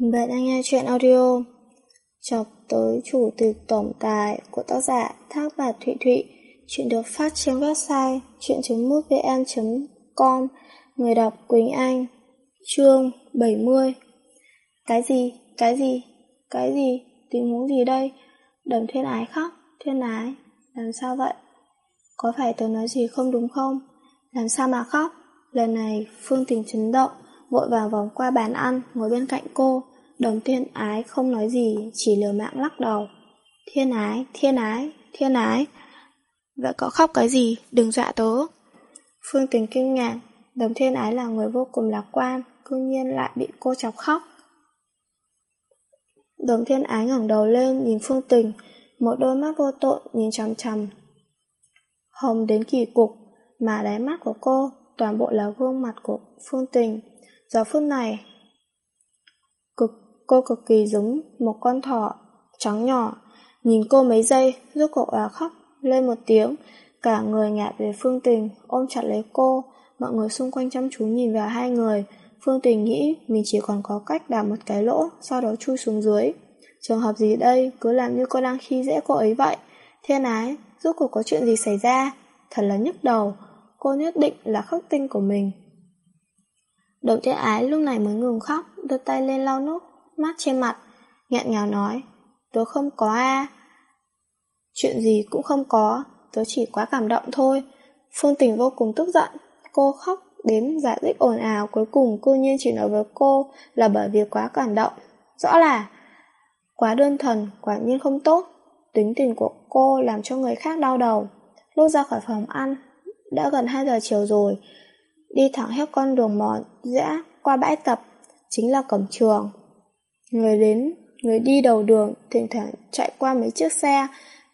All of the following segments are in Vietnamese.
Bạn đang nghe chuyện audio Chọc tới chủ tịch tổng tài của tác giả Thác Bạc Thụy Thụy Chuyện được phát trên website chuyện.mútvn.com Người đọc Quỳnh Anh, Chương 70 Cái gì? Cái gì? Cái gì? Tình huống gì đây? Đầm thiên ái khóc Thiên ái? Làm sao vậy? Có phải tớ nói gì không đúng không? Làm sao mà khóc? Lần này Phương Tình chấn động vội vàng vòng qua bàn ăn, ngồi bên cạnh cô. Đồng thiên ái không nói gì, chỉ lừa mạng lắc đầu. Thiên ái, thiên ái, thiên ái. Vậy có khóc cái gì, đừng dọa tớ. Phương tình kinh ngạc, đồng thiên ái là người vô cùng lạc quan, cư nhiên lại bị cô chọc khóc. Đồng thiên ái ngẩng đầu lên nhìn Phương tình, một đôi mắt vô tội nhìn chằm chằm. Hồng đến kỳ cục, mà đáy mắt của cô toàn bộ là gương mặt của Phương tình. Giờ phút này, cực cô cực kỳ giống một con thỏ trắng nhỏ. Nhìn cô mấy giây, rốt cuộc là khóc lên một tiếng. Cả người ngạt về Phương Tình, ôm chặt lấy cô. Mọi người xung quanh chăm chú nhìn vào hai người. Phương Tình nghĩ mình chỉ còn có cách đào một cái lỗ, sau đó chui xuống dưới. Trường hợp gì đây, cứ làm như cô đang khi dễ cô ấy vậy. Thiên ái, rốt cuộc có chuyện gì xảy ra? Thật là nhức đầu, cô nhất định là khắc tinh của mình. Đầu thế ái lúc này mới ngừng khóc, đưa tay lên lau nước, mắt trên mặt, nghẹn ngào nói, tớ không có a Chuyện gì cũng không có, tớ chỉ quá cảm động thôi. Phương Tình vô cùng tức giận, cô khóc đến giải thích ồn ào cuối cùng cô nhiên chỉ nói với cô là bởi vì quá cảm động. Rõ là quá đơn thuần, quả nhiên không tốt. Tính tình của cô làm cho người khác đau đầu. Lúc ra khỏi phòng ăn, đã gần 2 giờ chiều rồi, đi thẳng hết con đường mòn dã qua bãi tập, chính là cổng trường. Người đến, người đi đầu đường, thỉnh thoảng chạy qua mấy chiếc xe,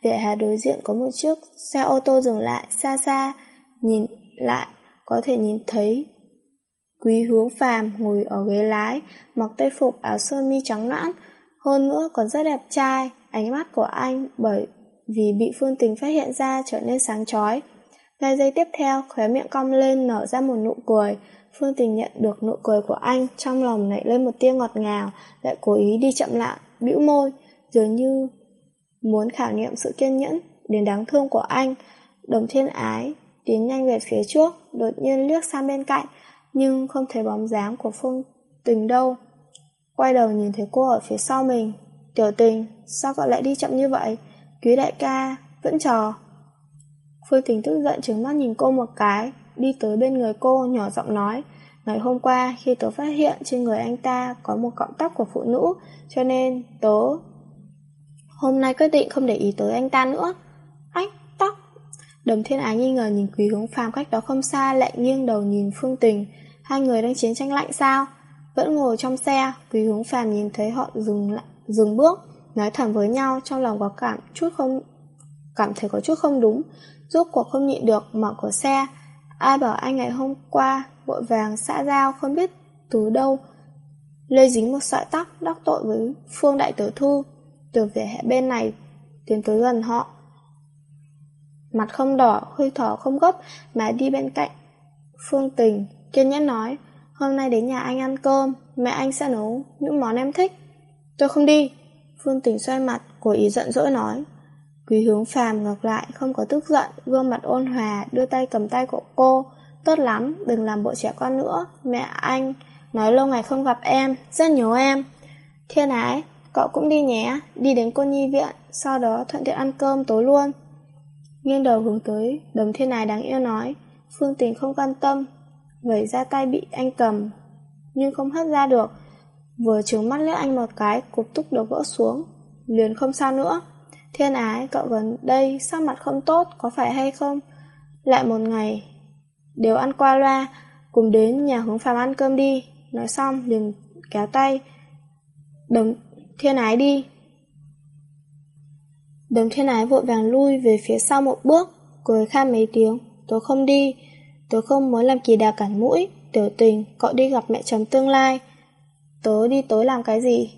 vỉa hè đối diện có một chiếc xe ô tô dừng lại xa xa, nhìn lại có thể nhìn thấy Quý hướng phàm ngồi ở ghế lái, mặc tây phục áo sơ mi trắng nõn, hơn nữa còn rất đẹp trai, ánh mắt của anh bởi vì bị Phương Tình phát hiện ra trở nên sáng chói. Ngay giây tiếp theo, khóe miệng cong lên nở ra một nụ cười. Phương Tình nhận được nụ cười của anh, trong lòng nảy lên một tia ngọt ngào, lại cố ý đi chậm lại, bĩu môi, dường như muốn khảo nghiệm sự kiên nhẫn đến đáng thương của anh. Đồng thiên ái tiến nhanh về phía trước, đột nhiên liếc sang bên cạnh, nhưng không thấy bóng dáng của Phương Tình đâu. Quay đầu nhìn thấy cô ở phía sau mình. Tiểu tình, sao cậu lại đi chậm như vậy? Quý đại ca, vẫn trò. Phương Tình tức giận trừng mắt nhìn cô một cái, đi tới bên người cô nhỏ giọng nói, ngày hôm qua khi tớ phát hiện trên người anh ta có một cọng tóc của phụ nữ, cho nên tớ hôm nay quyết định không để ý tới anh ta nữa. Ách, tóc. Đầm thiên ái nghi ngờ nhìn quý hướng phàm cách đó không xa lại nghiêng đầu nhìn Phương Tình, hai người đang chiến tranh lạnh sao? Vẫn ngồi trong xe, quý hướng phàm nhìn thấy họ dừng lại, dừng bước, nói thầm với nhau trong lòng có cảm chút không cảm thấy có chút không đúng, Rốt cuộc không nhịn được mở cửa xe. Ai bảo anh ngày hôm qua Vội vàng xã giao không biết từ đâu. Lê dính một sợi tóc Đắc tội với Phương Đại Tử Thư Từ vẻ hệ bên này Tiến tới gần họ. Mặt không đỏ, hơi thở không gấp Mà đi bên cạnh Phương Tình. Kiên nhẫn nói Hôm nay đến nhà anh ăn cơm Mẹ anh sẽ nấu những món em thích. Tôi không đi. Phương Tình xoay mặt Cố ý giận dỗi nói Quý hướng phàm ngược lại không có tức giận, gương mặt ôn hòa, đưa tay cầm tay của cô. Tốt lắm, đừng làm bộ trẻ con nữa. Mẹ anh, nói lâu ngày không gặp em, rất nhớ em. Thiên ái, cậu cũng đi nhé, đi đến cô nhi viện, sau đó thuận tiện ăn cơm tối luôn. Nghiêng đầu hướng tới, đồng thiên ái đáng yêu nói. Phương tình không quan tâm, vẩy ra tay bị anh cầm, nhưng không hất ra được. Vừa trướng mắt liếc anh một cái, cục túc đầu vỡ xuống, liền không sao nữa. Thiên ái, cậu gần đây sắc mặt không tốt, có phải hay không? Lại một ngày, đều ăn qua loa, cùng đến nhà hướng phàm ăn cơm đi. Nói xong, liền kéo tay. Đồng thiên ái đi. Đồng thiên ái vội vàng lui về phía sau một bước, cười khan mấy tiếng. tớ không đi, tớ không muốn làm kỳ đà cản mũi. Tiểu tình, cậu đi gặp mẹ chồng tương lai. Tớ đi tối làm cái gì?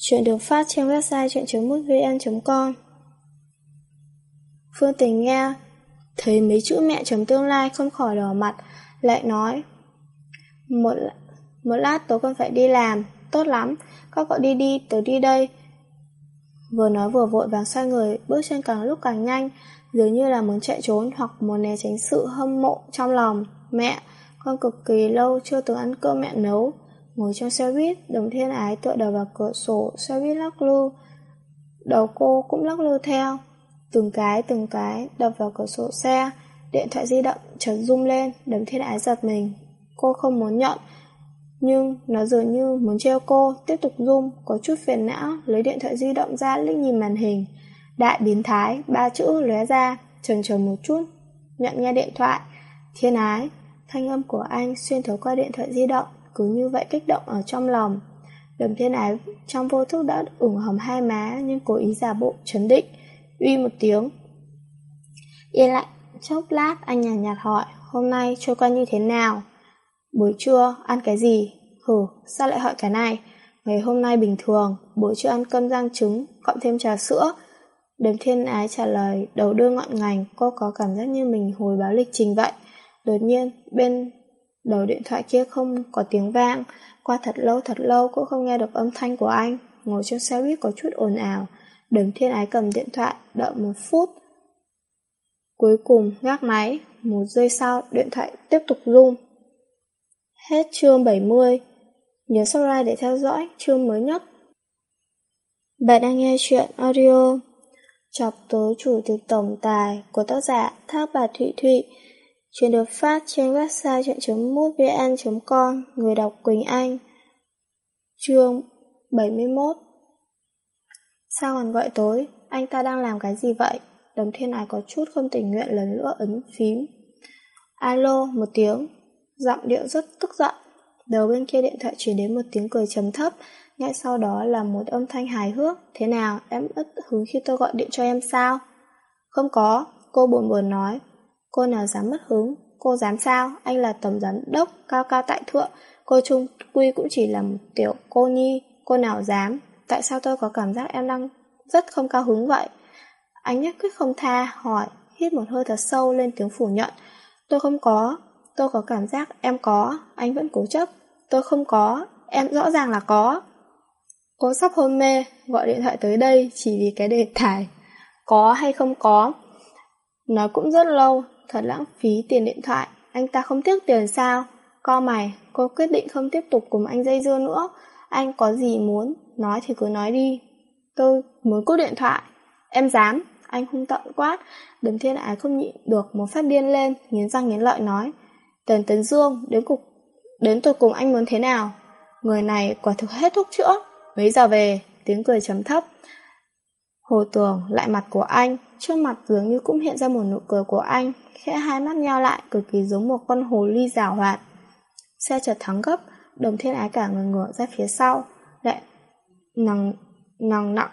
Chuyện được phát trên website chuyện.mútvn.com Phương Tình nghe Thấy mấy chữ mẹ chấm tương lai không khỏi đỏ mặt Lại nói Một, Một lát tôi còn phải đi làm, tốt lắm, các cậu đi đi, tớ đi đây. Vừa nói vừa vội vàng xoay người, bước chân càng lúc càng nhanh, dường như là muốn chạy trốn hoặc muốn né tránh sự hâm mộ trong lòng. Mẹ, con cực kỳ lâu chưa từng ăn cơm mẹ nấu. Ngồi trong xe buýt, đồng thiên ái tựa đầu vào cửa sổ, xe buýt lắc lư. Đầu cô cũng lắc lư theo. Từng cái, từng cái, đập vào cửa sổ xe. Điện thoại di động chợt rung lên, đồng thiên ái giật mình. Cô không muốn nhận, nhưng nó dường như muốn treo cô, tiếp tục rung, có chút phiền não, lấy điện thoại di động ra liếc nhìn màn hình. Đại biến thái, ba chữ lóe ra, chần chờ một chút, nhận nghe điện thoại. Thiên ái, thanh âm của anh xuyên thấu qua điện thoại di động, cứ như vậy kích động ở trong lòng. Đầm thiên ái trong vô thức đã ửng hồng hai má nhưng cố ý giả bộ chấn định, uy một tiếng. Yên lặng, chốc lát anh nhàn nhạt, nhạt hỏi, hôm nay trôi qua như thế nào? Buổi trưa, ăn cái gì? Hử, sao lại hỏi cái này? Ngày hôm nay bình thường, buổi trưa ăn cơm rang trứng, cộng thêm trà sữa. Đếm thiên ái trả lời, đầu đưa ngọn ngành, cô có cảm giác như mình hồi báo lịch trình vậy. Đột nhiên, bên đầu điện thoại kia không có tiếng vang. Qua thật lâu thật lâu cũng không nghe được âm thanh của anh. Ngồi trong xe buýt có chút ồn ào. Đếm thiên ái cầm điện thoại, đợi một phút. Cuối cùng, gác máy. Một giây sau, điện thoại tiếp tục rung. Hết chương 70 Nhớ subscribe để theo dõi chương mới nhất Bạn đang nghe chuyện audio Chọc tối chủ tịch tổng tài của tác giả Thác Bà Thụy Thụy Chuyện được phát trên website chuyện.mútvn.com Người đọc Quỳnh Anh Chương 71 Sao còn gọi tối? Anh ta đang làm cái gì vậy? Đồng thiên ái có chút không tình nguyện lần nữa ấn phím Alo, một tiếng giọng điệu rất tức giận. Đầu bên kia điện thoại chuyển đến một tiếng cười trầm thấp, ngay sau đó là một âm thanh hài hước. Thế nào, em ất hứng khi tôi gọi điện cho em sao? Không có, cô buồn buồn nói. Cô nào dám mất hứng, cô dám sao? Anh là tổng giám đốc, cao cao tại thượng. Cô Trung Quy cũng chỉ là một tiểu cô nhi, cô nào dám? Tại sao tôi có cảm giác em đang rất không cao hứng vậy? Anh nhất quyết không tha, hỏi, hít một hơi thật sâu lên tiếng phủ nhận. Tôi không có, Tôi có cảm giác em có, anh vẫn cố chấp. Tôi không có, em rõ ràng là có. Cô sắp hôn mê, gọi điện thoại tới đây chỉ vì cái đề tài. Có hay không có? Nói cũng rất lâu, thật lãng phí tiền điện thoại. Anh ta không tiếc tiền sao? Co mày, cô quyết định không tiếp tục cùng anh dây dưa nữa. Anh có gì muốn, nói thì cứ nói đi. Tôi muốn cúp điện thoại. Em dám, anh hung tận quát. Đừng thiên ái không nhịn được một phát điên lên, nghiến răng nghiến lợi nói. Tần Tấn Dương, đến cục đến tôi cùng anh muốn thế nào? Người này quả thực hết thuốc chữa. Mấy giờ về? Tiếng cười chấm thấp. Hồ Tường lại mặt của anh, trước mặt dường như cũng hiện ra một nụ cười của anh, khẽ hai mắt nheo lại cực kỳ giống một con hồ ly rào hoạt. Xe chợt thắng gấp, đồng thiên ái cả người ngửa ra phía sau, lại nằng nằng nặng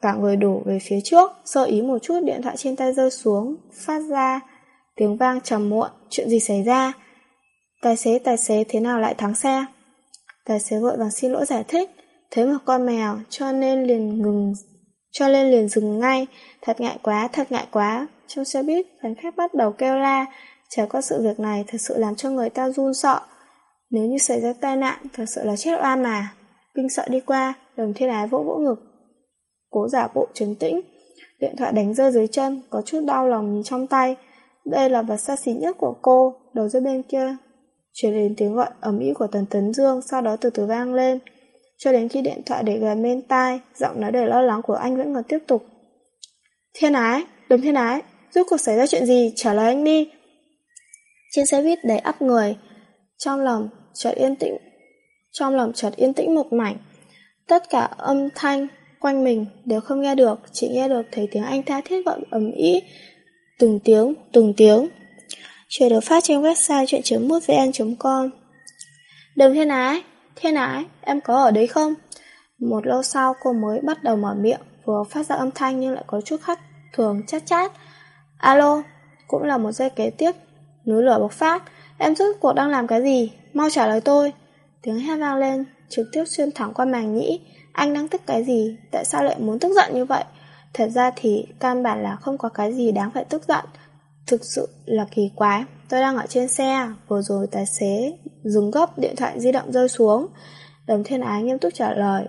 cả người đổ về phía trước, sơ ý một chút điện thoại trên tay rơi xuống, phát ra tiếng vang trầm muộn, chuyện gì xảy ra? Tài xế, tài xế thế nào lại thắng xe? Tài xế vội vàng xin lỗi giải thích, thấy một con mèo cho nên liền ngừng, cho nên liền dừng ngay, thật ngại quá, thật ngại quá. Trong xe buýt, hành khách bắt đầu kêu la, trải qua sự việc này thật sự làm cho người ta run sợ. Nếu như xảy ra tai nạn, thật sự là chết oan mà. Kinh sợ đi qua, đồng thiên ái vỗ vỗ ngực. Cố giả bộ trấn tĩnh, điện thoại đánh rơi dưới chân, có chút đau lòng nhìn trong tay. Đây là vật xa xỉ nhất của cô, đầu dưới bên kia Chuyển đến tiếng gọi ấm ý của Tần Tấn Dương Sau đó từ từ vang lên cho đến khi điện thoại để gần bên tai Giọng nói đầy lo lắng của anh vẫn còn tiếp tục. Thiên ái, đừng thiên ái Rốt cuộc xảy ra chuyện gì, trả lời anh đi. Trên xe buýt đầy ắp người Trong lòng chợt yên tĩnh Trong lòng chợt yên tĩnh một mảnh. Tất cả âm thanh quanh mình đều không nghe được Chỉ nghe được thấy tiếng anh tha thiết gọi ầm ĩ Từng tiếng, từng tiếng. Chuyện được phát trên website chuyện.mútvn.com Đừng thiên ái, thiên ái, em có ở đấy không? Một lâu sau cô mới bắt đầu mở miệng, vừa phát ra âm thanh nhưng lại có chút khác thường chát chát. Alo, cũng là một giây kế tiếp, núi lửa bộc phát, em rốt cuộc đang làm cái gì? Mau trả lời tôi. Tiếng hét vang lên, trực tiếp xuyên thẳng qua màng nhĩ. Anh đang tức cái gì? Tại sao lại muốn tức giận như vậy? Thật ra thì căn bản là không có cái gì đáng phải tức giận. Thực sự là kỳ quái tôi đang ở trên xe. Vừa rồi tài xế dừng gấp điện thoại di động rơi xuống. Đồng thiên ái nghiêm túc trả lời.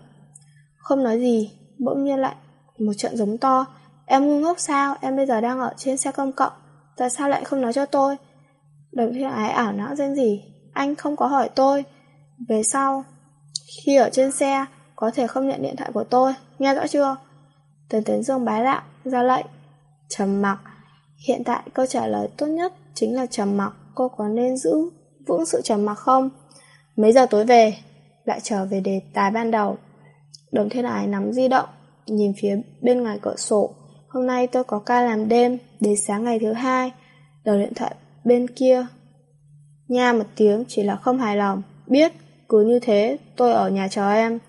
Không nói gì, bỗng nhiên lại một trận giống to. Em ngu ngốc sao, em bây giờ đang ở trên xe công cộng. Tại sao lại không nói cho tôi? Đồng thiên ái ảo não dên gì? Anh không có hỏi tôi. Về sau, khi ở trên xe, có thể không nhận điện thoại của tôi, nghe rõ chưa? Tần Tấn Dương bái lạo, ra lệnh. Trầm mặc. Hiện tại câu trả lời tốt nhất chính là trầm mặc. Cô có nên giữ vững sự trầm mặc không? Mấy giờ tối về? Lại trở về đề tài ban đầu. Đồng thiên ái nắm di động, nhìn phía bên ngoài cửa sổ. Hôm nay tôi có ca làm đêm, đến sáng ngày thứ hai. Đầu điện thoại bên kia. Nha một tiếng chỉ là không hài lòng. Biết, cứ như thế, tôi ở nhà chờ em.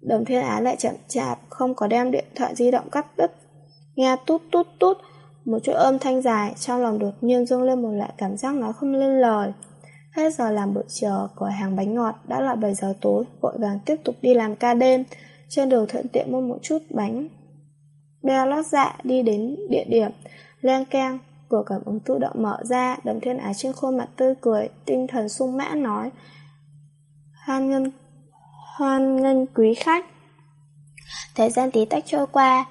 Đồng thiên ái lại chậm chạp, không có đem điện thoại di động cắt đứt. Nghe tút tút tút, một chuỗi âm thanh dài, trong lòng đột nhiên dâng lên một loại cảm giác nói không lên lời. Hết giờ làm buổi chiều, cửa hàng bánh ngọt đã là 7 giờ tối, vội vàng tiếp tục đi làm ca đêm. Trên đường thuận tiện mua một chút bánh. Bèo lót dạ đi đến địa điểm, len keng, cửa cảm ứng tự động mở ra, đồng thiên ái trên khuôn mặt tươi cười, tinh thần sung mãn nói. Hoan ngân hoan nghênh quý khách. Thời gian tí tách trôi qua,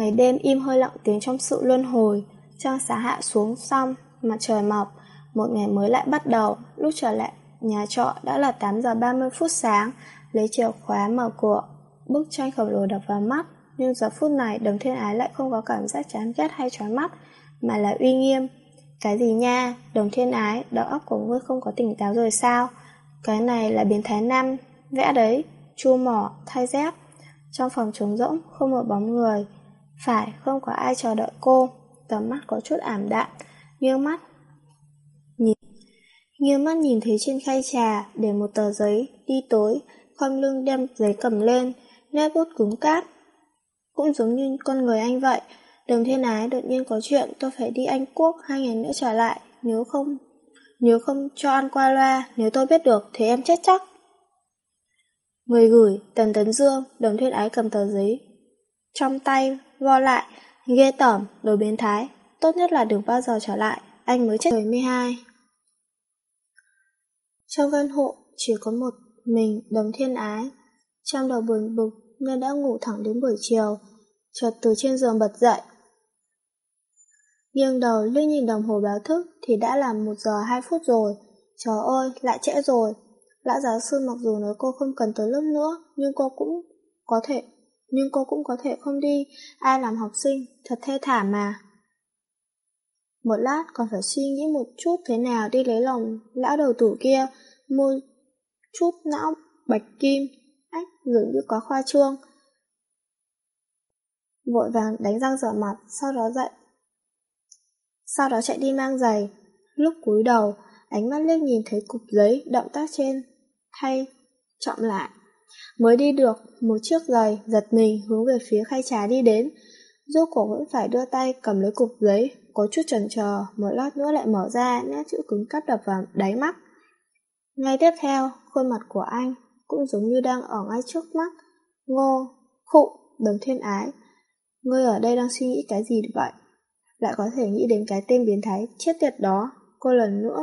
ngày đêm im hơi lặng tiếng trong sự luân hồi, trăng xá hạ xuống xong, mặt trời mọc, một ngày mới lại bắt đầu, lúc trở lại nhà trọ đã là 8 giờ 30 phút sáng, lấy chìa khóa mở cửa, bức tranh khổng lồ đập vào mắt, nhưng giờ phút này đồng thiên ái lại không có cảm giác chán ghét hay chói mắt, mà là uy nghiêm. Cái gì nha, đồng thiên ái, đầu óc của ngươi không có tỉnh táo rồi sao? Cái này là biến thái năm, Vẽ đấy, chua mỏ, thay dép. Trong phòng trống rỗng, không một bóng người. Phải, không có ai chờ đợi cô. Tầm mắt có chút ảm đạm, nghiêng mắt. Nhìn, nghiêng mắt nhìn thấy trên khay trà, để một tờ giấy, đi tối, khom lưng đem giấy cầm lên, nét bút cứng cáp. Cũng giống như con người anh vậy, Đồng thiên ái đột nhiên có chuyện tôi phải đi Anh Quốc hai ngày nữa trở lại, nếu không nếu không cho ăn qua loa, nếu tôi biết được thì em chết chắc. Người gửi, Tần Tấn Dương, đồng thuyết ái cầm tờ giấy. Trong tay, vo lại, ghê tởm, đồ biến thái. Tốt nhất là đừng bao giờ trở lại, anh mới chết 72. Trong căn hộ, chỉ có một mình đồng thiên ái. Trong đầu buồn bực, nên đã ngủ thẳng đến buổi chiều. Chợt từ trên giường bật dậy. Nghiêng đầu liếc nhìn đồng hồ báo thức thì đã là 1 giờ 2 phút rồi. Trời ơi, lại trễ rồi. Lão giáo sư mặc dù nói cô không cần tới lớp nữa, nhưng cô cũng có thể, nhưng cô cũng có thể không đi, ai làm học sinh, thật thê thảm mà. Một lát còn phải suy nghĩ một chút thế nào đi lấy lòng lão đầu tủ kia, mua chút não bạch kim, ách dường như có khoa trương. Vội vàng đánh răng rửa mặt, sau đó dậy. Sau đó chạy đi mang giày. Lúc cúi đầu, ánh mắt liếc nhìn thấy cục giấy, động tác trên thay chậm lại. Mới đi được, một chiếc giày giật mình hướng về phía khay trà đi đến. Rốt cổ vẫn phải đưa tay cầm lấy cục giấy, có chút chần chờ, một lát nữa lại mở ra, nét chữ cứng cắp đập vào đáy mắt. Ngay tiếp theo, khuôn mặt của anh cũng giống như đang ở ngay trước mắt. Ngô, khụ, đồng thiên ái. Ngươi ở đây đang suy nghĩ cái gì vậy? Lại có thể nghĩ đến cái tên biến thái chết tiệt đó. Cô lần nữa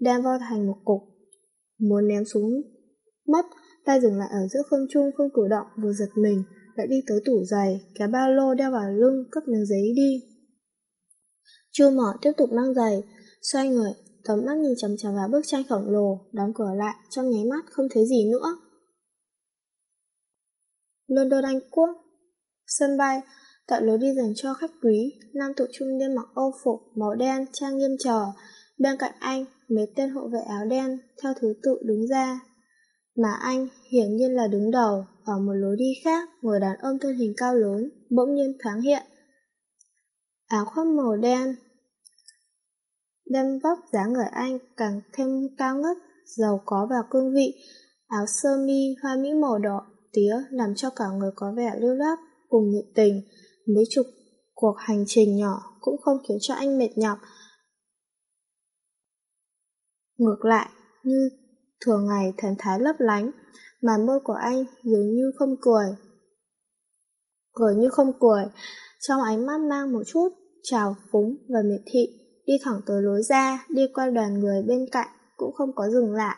đem vo thành một cục muốn ném xuống mất, tay dừng lại ở giữa không trung không cử động, vừa giật mình, lại đi tới tủ giày, kéo ba lô đeo vào lưng, cất miếng giấy đi. Chu mỏ tiếp tục mang giày, xoay người, tấm mắt nhìn chằm chằm vào bức tranh khổng lồ, đóng cửa lại, trong nháy mắt không thấy gì nữa. London Anh Quốc Sân bay, tại lối đi dành cho khách quý, nam tụ trung niên mặc ô phục màu đen trang nghiêm trò bên cạnh anh mấy tên hộ vệ áo đen theo thứ tự đứng ra. Mà anh hiển nhiên là đứng đầu, ở một lối đi khác, người đàn ông thân hình cao lớn, bỗng nhiên thoáng hiện. Áo khoác màu đen, đem vóc dáng người anh càng thêm cao ngất, giàu có và cương vị. Áo sơ mi hoa mỹ màu đỏ tía làm cho cả người có vẻ lưu loát cùng nhiệt tình. Mấy chục cuộc hành trình nhỏ cũng không khiến cho anh mệt nhọc, Ngược lại, như thường ngày thần thái lấp lánh, mà môi của anh dường như không cười. Cười như không cười, trong ánh mắt mang một chút trào phúng và miệt thị, đi thẳng tới lối ra, đi qua đoàn người bên cạnh, cũng không có dừng lại.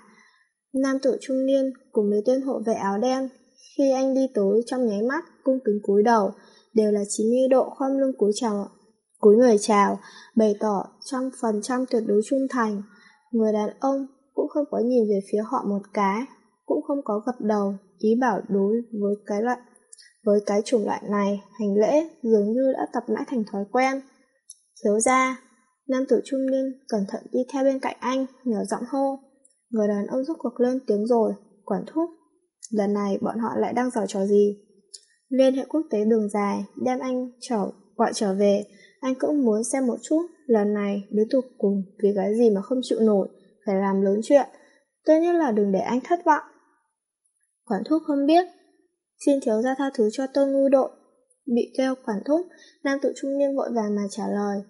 Nam tử trung niên cùng mấy tên hộ vệ áo đen, khi anh đi tới trong nháy mắt, cung kính cúi đầu, đều là 90 độ khom lưng cúi chào, cúi người chào, bày tỏ trăm phần trăm tuyệt đối trung thành. Người đàn ông cũng không có nhìn về phía họ một cái, cũng không có gật đầu, ý bảo đối với cái loại với cái chủng loại này, hành lễ dường như đã tập mãi thành thói quen. Thiếu ra, nam tử trung niên cẩn thận đi theo bên cạnh anh, nhỏ giọng hô. Người đàn ông rút cuộc lên tiếng rồi, quản thúc. Lần này bọn họ lại đang giở trò gì? Liên hệ quốc tế đường dài, đem anh trở, gọi trở về. Anh cũng muốn xem một chút, lần này đứa tục cùng vì cái gì mà không chịu nổi, phải làm lớn chuyện. Tốt nhất là đừng để anh thất vọng. Quản thúc không biết, Xin thiếu gia tha thứ cho tôi ngu đội. Bị kêu quản thúc, nam tự trung niên vội vàng mà trả lời.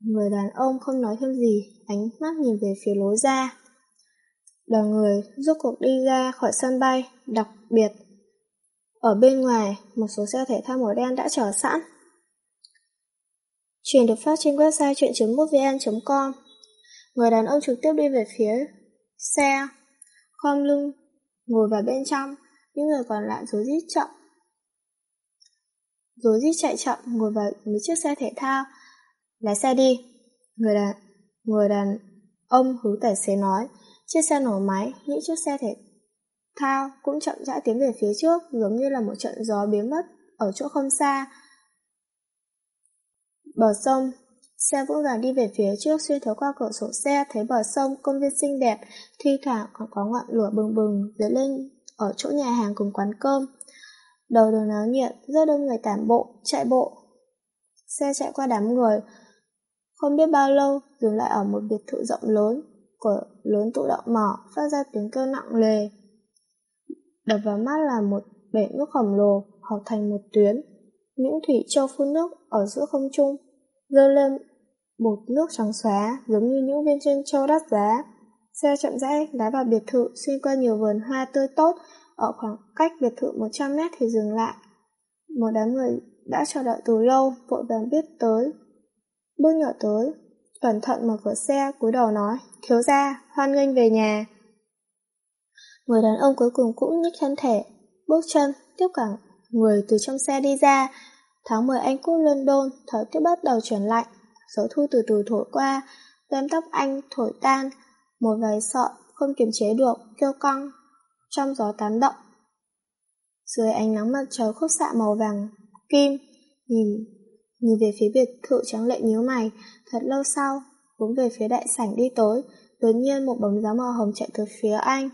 Người đàn ông không nói thêm gì, ánh mắt nhìn về phía lối ra. Đoàn người rốt cuộc đi ra khỏi sân bay, đặc biệt. Ở bên ngoài, một số xe thể thao màu đen đã chờ sẵn. Chuyển được phát trên website chuyện.mútvn.com Người đàn ông trực tiếp đi về phía xe, khom lưng, ngồi vào bên trong, những người còn lại rối rít chậm. Rối rít chạy chậm ngồi vào một chiếc xe thể thao. Lái xe đi. Người đàn, người đàn ông hướng tài xế nói. Chiếc xe nổ máy, những chiếc xe thể thao cũng chậm rãi tiến về phía trước giống như là một trận gió biến mất ở chỗ không xa. Bờ sông, xe vững vàng đi về phía trước xuyên thấu qua cửa sổ xe thấy bờ sông công viên xinh đẹp, thi thoảng còn có ngọn lửa bừng bừng dấy lên ở chỗ nhà hàng cùng quán cơm. Đầu đường náo nhiệt, rất đông người tản bộ, chạy bộ. Xe chạy qua đám người. Không biết bao lâu, dừng lại ở một biệt thự rộng lớn, của lớn tụ động mỏ, phát ra tiếng kêu nặng lề. Đập vào mắt là một bể nước khổng lồ, hợp thành một tuyến. Những thủy châu phun nước ở giữa không trung, dơ lên bột nước trắng xóa, giống như những viên chân châu đắt giá. Xe chậm rãi lái vào biệt thự xuyên qua nhiều vườn hoa tươi tốt, ở khoảng cách biệt thự 100 mét thì dừng lại. Một đám người đã chờ đợi từ lâu, vội vàng biết tới. Bước nhỏ tới, cẩn thận mở cửa xe, cúi đầu nói, thiếu gia, hoan nghênh về nhà. Người đàn ông cuối cùng cũng nhích thân thể, bước chân, tiếp cả người từ trong xe đi ra. Tháng 10 Anh Quốc London, thời tiết bắt đầu chuyển lạnh, gió thu từ từ thổi qua, đem tóc anh thổi tan, một vài sợi không kiềm chế được, kêu căng, trong gió tán động. Dưới ánh nắng mặt trời khúc xạ màu vàng, kim, nhìn nhìn về phía biệt thự trắng lệ nhíu mày, thật lâu sau, hướng về phía đại sảnh đi tới, đột nhiên một bóng dáng màu hồng chạy từ phía anh.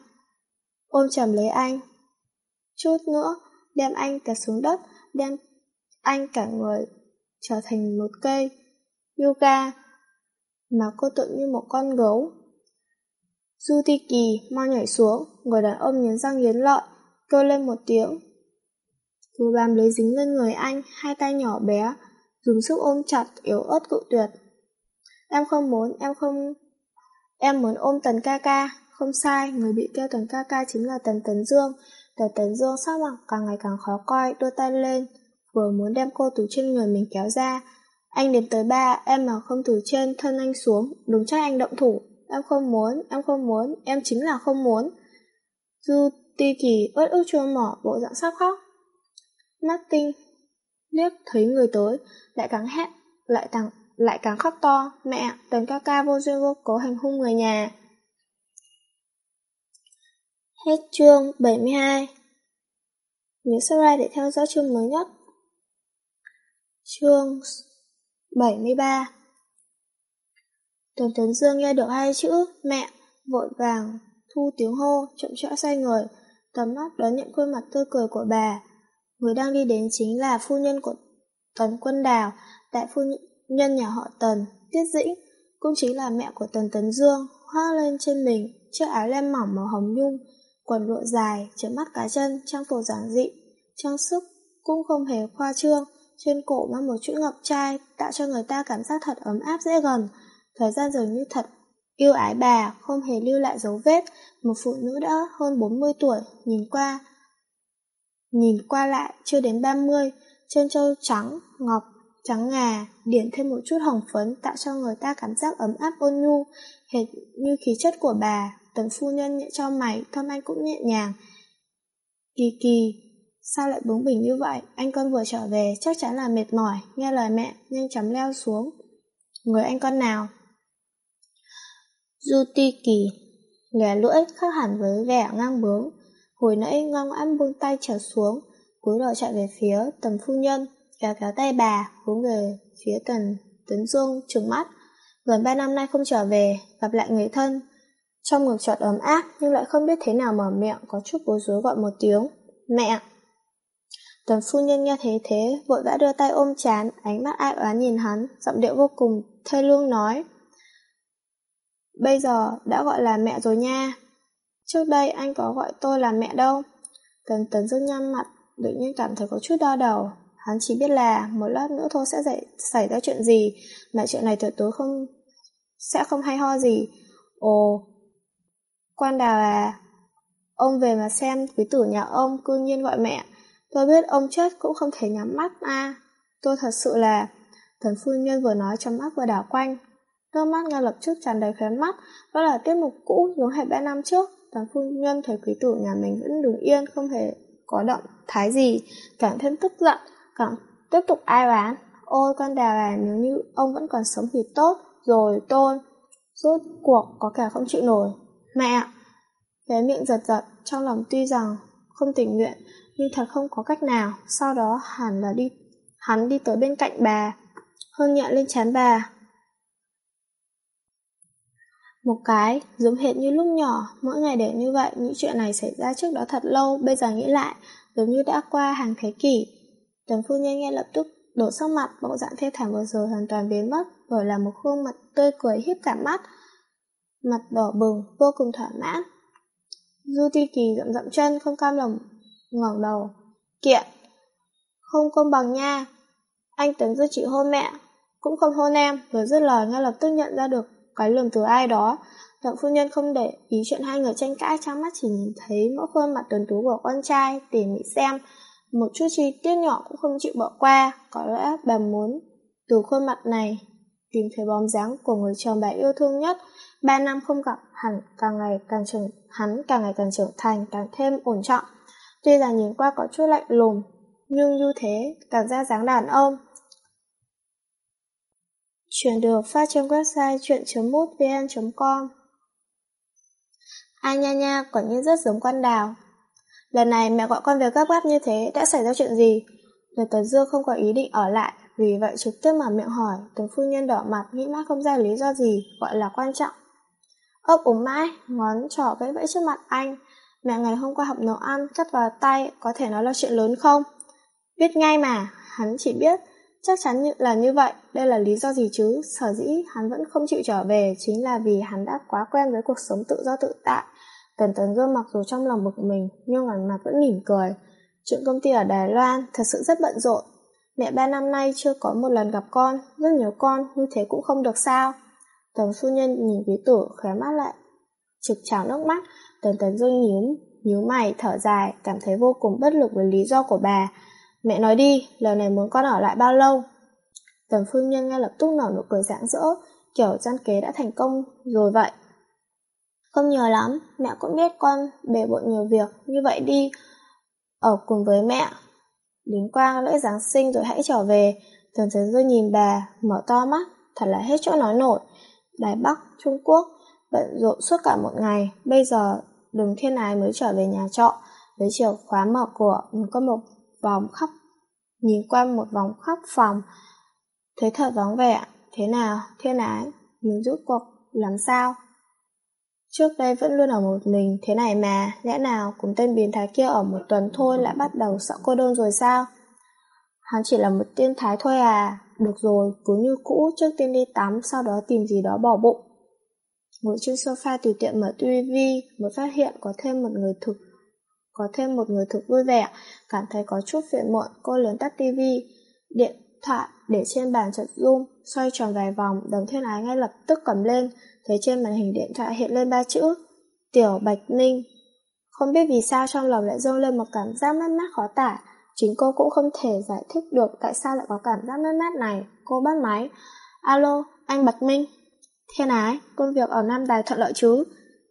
Ôm chầm lấy anh. Chút nữa, đem anh cả xuống đất, đem anh cả người trở thành một cây yoga mà cô tự như một con gấu Du Ti Kỳ mau nhảy xuống, người đàn ông nhấn răng nghiến lợi, kêu lên một tiếng. Cô bám lấy dính lên người anh, hai tay nhỏ bé, dùng sức ôm chặt, yếu ớt cự tuyệt. Em không muốn, em không... Em muốn ôm Tần ca ca, không sai, người bị kêu Tần ca ca chính là Tần Tấn Dương. Tần Tấn Dương sắc mặt càng ngày càng khó coi, đưa tay lên, vừa muốn đem cô từ trên người mình kéo ra. Anh đến tới ba, em mà không từ trên thân anh xuống, đúng chắc anh động thủ, Em không muốn, em không muốn, em chính là không muốn. Du ti kỳ ớt ức chua mỏ bộ dạng sắp khóc. Nothing liếc thấy người tới, lại càng hét, lại càng lại càng khóc to, mẹ, tần ca ca vô duyên vô cố hành hung người nhà. Hết chương 72 Nhớ subscribe để theo dõi chương mới nhất. Chương 73 Tần Tấn Dương nghe được hai chữ mẹ, vội vàng, thu tiếng hô, chậm chẽ xoay người, tầm mắt đón nhận khuôn mặt tươi cười của bà. Người đang đi đến chính là phu nhân của Tần Quân Đào, đại phu nhân nhà họ Tần, Tiết Dĩnh, cũng chính là mẹ của Tần Tấn Dương, hoa lên trên mình, chiếc áo len mỏng màu hồng nhung, quần lụa dài, chấm mắt cá chân, trang phục giản dị, trang sức cũng không hề khoa trương, trên cổ mang một chuỗi ngọc trai, tạo cho người ta cảm giác thật ấm áp dễ gần. Thời gian dường như thật yêu ái bà, không hề lưu lại dấu vết. Một phụ nữ đã hơn 40 tuổi, nhìn qua. Nhìn qua lại, chưa đến 30, chân trâu trắng, ngọc, trắng ngà, điển thêm một chút hồng phấn tạo cho người ta cảm giác ấm áp ôn nhu, hệt như khí chất của bà. Tần phu nhân nhẹ cho mày, thâm anh cũng nhẹ nhàng. Kỳ kỳ, sao lại bướng bỉnh như vậy? Anh con vừa trở về, chắc chắn là mệt mỏi, nghe lời mẹ, nhanh chóng leo xuống. Người anh con nào? Du ti kỳ, lè lưỡi khác hẳn với vẻ ngang bướng. Hồi nãy ngang ăn buông tay trở xuống, cúi đầu chạy về phía tần phu nhân, kéo kéo tay bà, hướng về phía tần Tấn Dương trừng mắt. Gần ba năm nay không trở về, gặp lại người thân. Trong ngực trọt ấm áp, nhưng lại không biết thế nào mở miệng, có chút bối rối gọi một tiếng. Mẹ! Tần phu nhân nghe thế thế, vội vã đưa tay ôm chán, ánh mắt ai oán nhìn hắn, giọng điệu vô cùng thê lương nói. Bây giờ đã gọi là mẹ rồi nha. Trước đây anh có gọi tôi là mẹ đâu. Tần tấn dương nhăn mặt, tự nhiên cảm thấy có chút đau đầu. Hắn chỉ biết là một lát nữa thôi sẽ dậy, xảy ra chuyện gì, mà chuyện này tuyệt đối không sẽ không hay ho gì. Ồ, quan đào à, ông về mà xem quý tử nhà ông cư nhiên gọi mẹ. Tôi biết ông chết cũng không thể nhắm mắt à. Tôi thật sự là... Thần phu nhân vừa nói trong mắt vừa đảo quanh. đôi mắt ngay lập tức tràn đầy khóe mắt. Đó là tiết mục cũ giống hệt ba năm trước. Thần phu nhân thấy quý tử nhà mình vẫn đứng yên không hề có động thái gì. Càng thêm tức giận, càng tiếp tục ai oán. Ôi con đào à nếu như ông vẫn còn sống thì tốt. Rồi tôi... Rốt cuộc có cả không chịu nổi. Mẹ! Cái miệng giật giật, trong lòng tuy rằng không tình nguyện, nhưng thật không có cách nào. Sau đó hẳn là đi, hắn đi tới bên cạnh bà, hôn nhẹ lên chán bà. Một cái, giống hệt như lúc nhỏ, mỗi ngày đều như vậy, những chuyện này xảy ra trước đó thật lâu, bây giờ nghĩ lại, giống như đã qua hàng thế kỷ. Tần phu nhân nghe lập tức đổ sắc mặt, bộ dạng thê thảm vừa rồi hoàn toàn biến mất, rồi là một khuôn mặt tươi cười hiếp cả mắt, mặt đỏ bừng, vô cùng thỏa mãn. Du Ti Kỳ dậm dậm chân, không cam lòng ngẩng đầu. Kiện! Không công bằng nha! Anh Tấn giữ chị hôn mẹ, cũng không hôn em, vừa dứt lời ngay lập tức nhận ra được cái lườm từ ai đó. Đặng phu nhân không để ý chuyện hai người tranh cãi, trong mắt chỉ nhìn thấy mỗi khuôn mặt tuần tú của con trai, tỉ mỉ xem. Một chút chi tiết nhỏ cũng không chịu bỏ qua, có lẽ bà muốn từ khuôn mặt này tìm thấy bóng dáng của người chồng bà yêu thương nhất. Ba năm không gặp, hẳn càng ngày càng trưởng, hắn càng ngày càng trưởng thành, càng thêm ổn trọng. Tuy là nhìn qua có chút lạnh lùng, nhưng như thế càng ra dáng đàn ông. Chuyển được phát trên website chuyện.mútvn.com Ai nha nha, quả nhiên rất giống con đào. Lần này mẹ gọi con về gấp gáp như thế, đã xảy ra chuyện gì? Người Tấn Dương không có ý định ở lại, vì vậy trực tiếp mở miệng hỏi, Tấn phu nhân đỏ mặt, nghĩ mãi không ra lý do gì, gọi là quan trọng. Ốc úng mãi, ngón trỏ vẫy vẫy trước mặt anh. Mẹ ngày hôm qua học nấu ăn, cắt vào tay, có thể nói là chuyện lớn không? Biết ngay mà, hắn chỉ biết, chắc chắn là như vậy, đây là lý do gì chứ, sở dĩ hắn vẫn không chịu trở về chính là vì hắn đã quá quen với cuộc sống tự do tự tại. Tần Tần Dương mặc dù trong lòng bực mình, nhưng ngoài mặt vẫn mỉm cười. Chuyện công ty ở Đài Loan thật sự rất bận rộn. Mẹ ba năm nay chưa có một lần gặp con, rất nhớ con, như thế cũng không được sao. Tần phu nhân nhìn quý tử khóe mắt lại, trực trào nước mắt, Tần Tần Dương nhíu, nhíu mày, thở dài, cảm thấy vô cùng bất lực với lý do của bà. Mẹ nói đi, lần này muốn con ở lại bao lâu? Tần phương nhân ngay lập tức nở nụ cười rạng rỡ, kiểu gian kế đã thành công rồi vậy. Không nhiều lắm, mẹ cũng biết con bề bộn nhiều việc, như vậy đi, ở cùng với mẹ. Đến qua lễ Giáng sinh rồi hãy trở về, Tần Tần Dương nhìn bà, mở to mắt, thật là hết chỗ nói nổi. Đài Bắc, Trung Quốc, bận rộn suốt cả một ngày, bây giờ Đường Thiên Ái mới trở về nhà trọ, lấy chìa khóa mở cửa, có một vòng khắp, nhìn qua một vòng khắp phòng, thấy thật vắng vẻ, thế nào, Thiên Ái, mình rút cuộc, làm sao? Trước đây vẫn luôn ở một mình, thế này mà, lẽ nào cùng tên biến thái kia ở một tuần thôi lại bắt đầu sợ cô đơn rồi sao? Hắn chỉ là một tiên thái thôi à, được rồi, cứ như cũ, trước tiên đi tắm, sau đó tìm gì đó bỏ bụng. Ngồi trên sofa tùy tiện mở tivi mới phát hiện có thêm một người thực có thêm một người thực vui vẻ, cảm thấy có chút phiền muộn, cô liền tắt tivi, điện thoại để trên bàn chật zoom, xoay tròn vài vòng, đồng thiên ái ngay lập tức cầm lên, thấy trên màn hình điện thoại hiện lên ba chữ, Tiểu Bạch Ninh. Không biết vì sao trong lòng lại dâng lên một cảm giác mất mát khó tả, Chính cô cũng không thể giải thích được tại sao lại có cảm giác mất mát này. Cô bắt máy. Alo, anh Bạch Minh. Thiên ái, công việc ở Nam Đài thuận lợi chứ?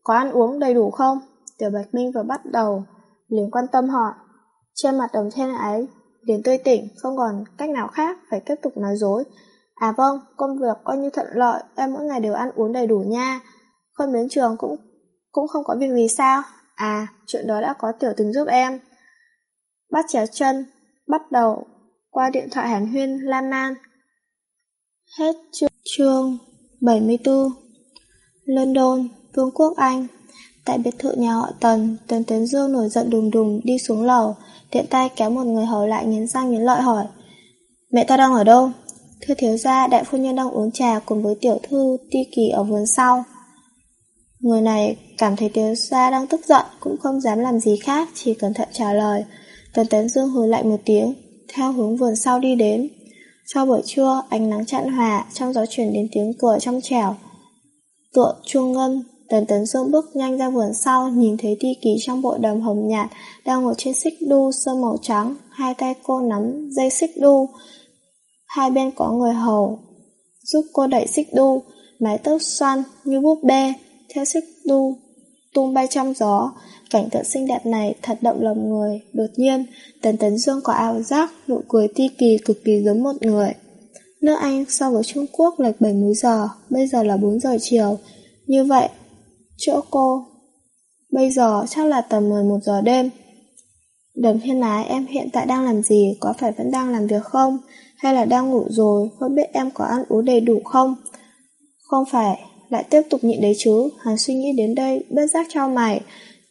Có ăn uống đầy đủ không? Tiểu Bạch Minh vừa bắt đầu, liền quan tâm hỏi. Trên mặt đồng thiên ái, liền tươi tỉnh, không còn cách nào khác, phải tiếp tục nói dối. À vâng, công việc coi như thuận lợi, em mỗi ngày đều ăn uống đầy đủ nha. Không đến trường cũng cũng không có việc gì sao? À, chuyện đó đã có tiểu tình giúp em. Bắt chéo chân, bắt đầu, qua điện thoại hàn huyên lan man. Hết chương, chương 74 London, Vương quốc Anh Tại biệt thự nhà họ Tần, Tần Tấn Dương nổi giận đùng đùng đi xuống lầu, tiện tay kéo một người hầu lại nghiến răng nghiến lợi hỏi Mẹ ta đang ở đâu? Thưa thiếu gia, đại phu nhân đang uống trà cùng với tiểu thư ti kỳ ở vườn sau. Người này cảm thấy thiếu gia đang tức giận, cũng không dám làm gì khác, chỉ cẩn thận trả lời. Tần Tấn Dương hừ lạnh một tiếng, theo hướng vườn sau đi đến. Sau buổi trưa, ánh nắng chặn hòa, trong gió chuyển đến tiếng cửa trong trẻo. Tựa chuông ngân, Tần Tấn Dương bước nhanh ra vườn sau, nhìn thấy thi Kỳ trong bộ đầm hồng nhạt, đang ngồi trên xích đu sơn màu trắng, hai tay cô nắm dây xích đu. Hai bên có người hầu, giúp cô đẩy xích đu, mái tóc xoăn như búp bê, theo xích đu, tung bay trong gió. Cảnh tượng xinh đẹp này thật động lòng người. Đột nhiên, Tần Tấn Dương có ảo giác, nụ cười ti kỳ cực kỳ giống một người. Nước Anh so với Trung Quốc lệch 7 múi giờ, bây giờ là 4 giờ chiều. Như vậy, chỗ cô, bây giờ chắc là tầm 11 giờ đêm. Đầm thiên ái em hiện tại đang làm gì, có phải vẫn đang làm việc không? Hay là đang ngủ rồi, không biết em có ăn uống đầy đủ không? Không phải, lại tiếp tục nhịn đấy chứ, hắn suy nghĩ đến đây, bất giác trao mày.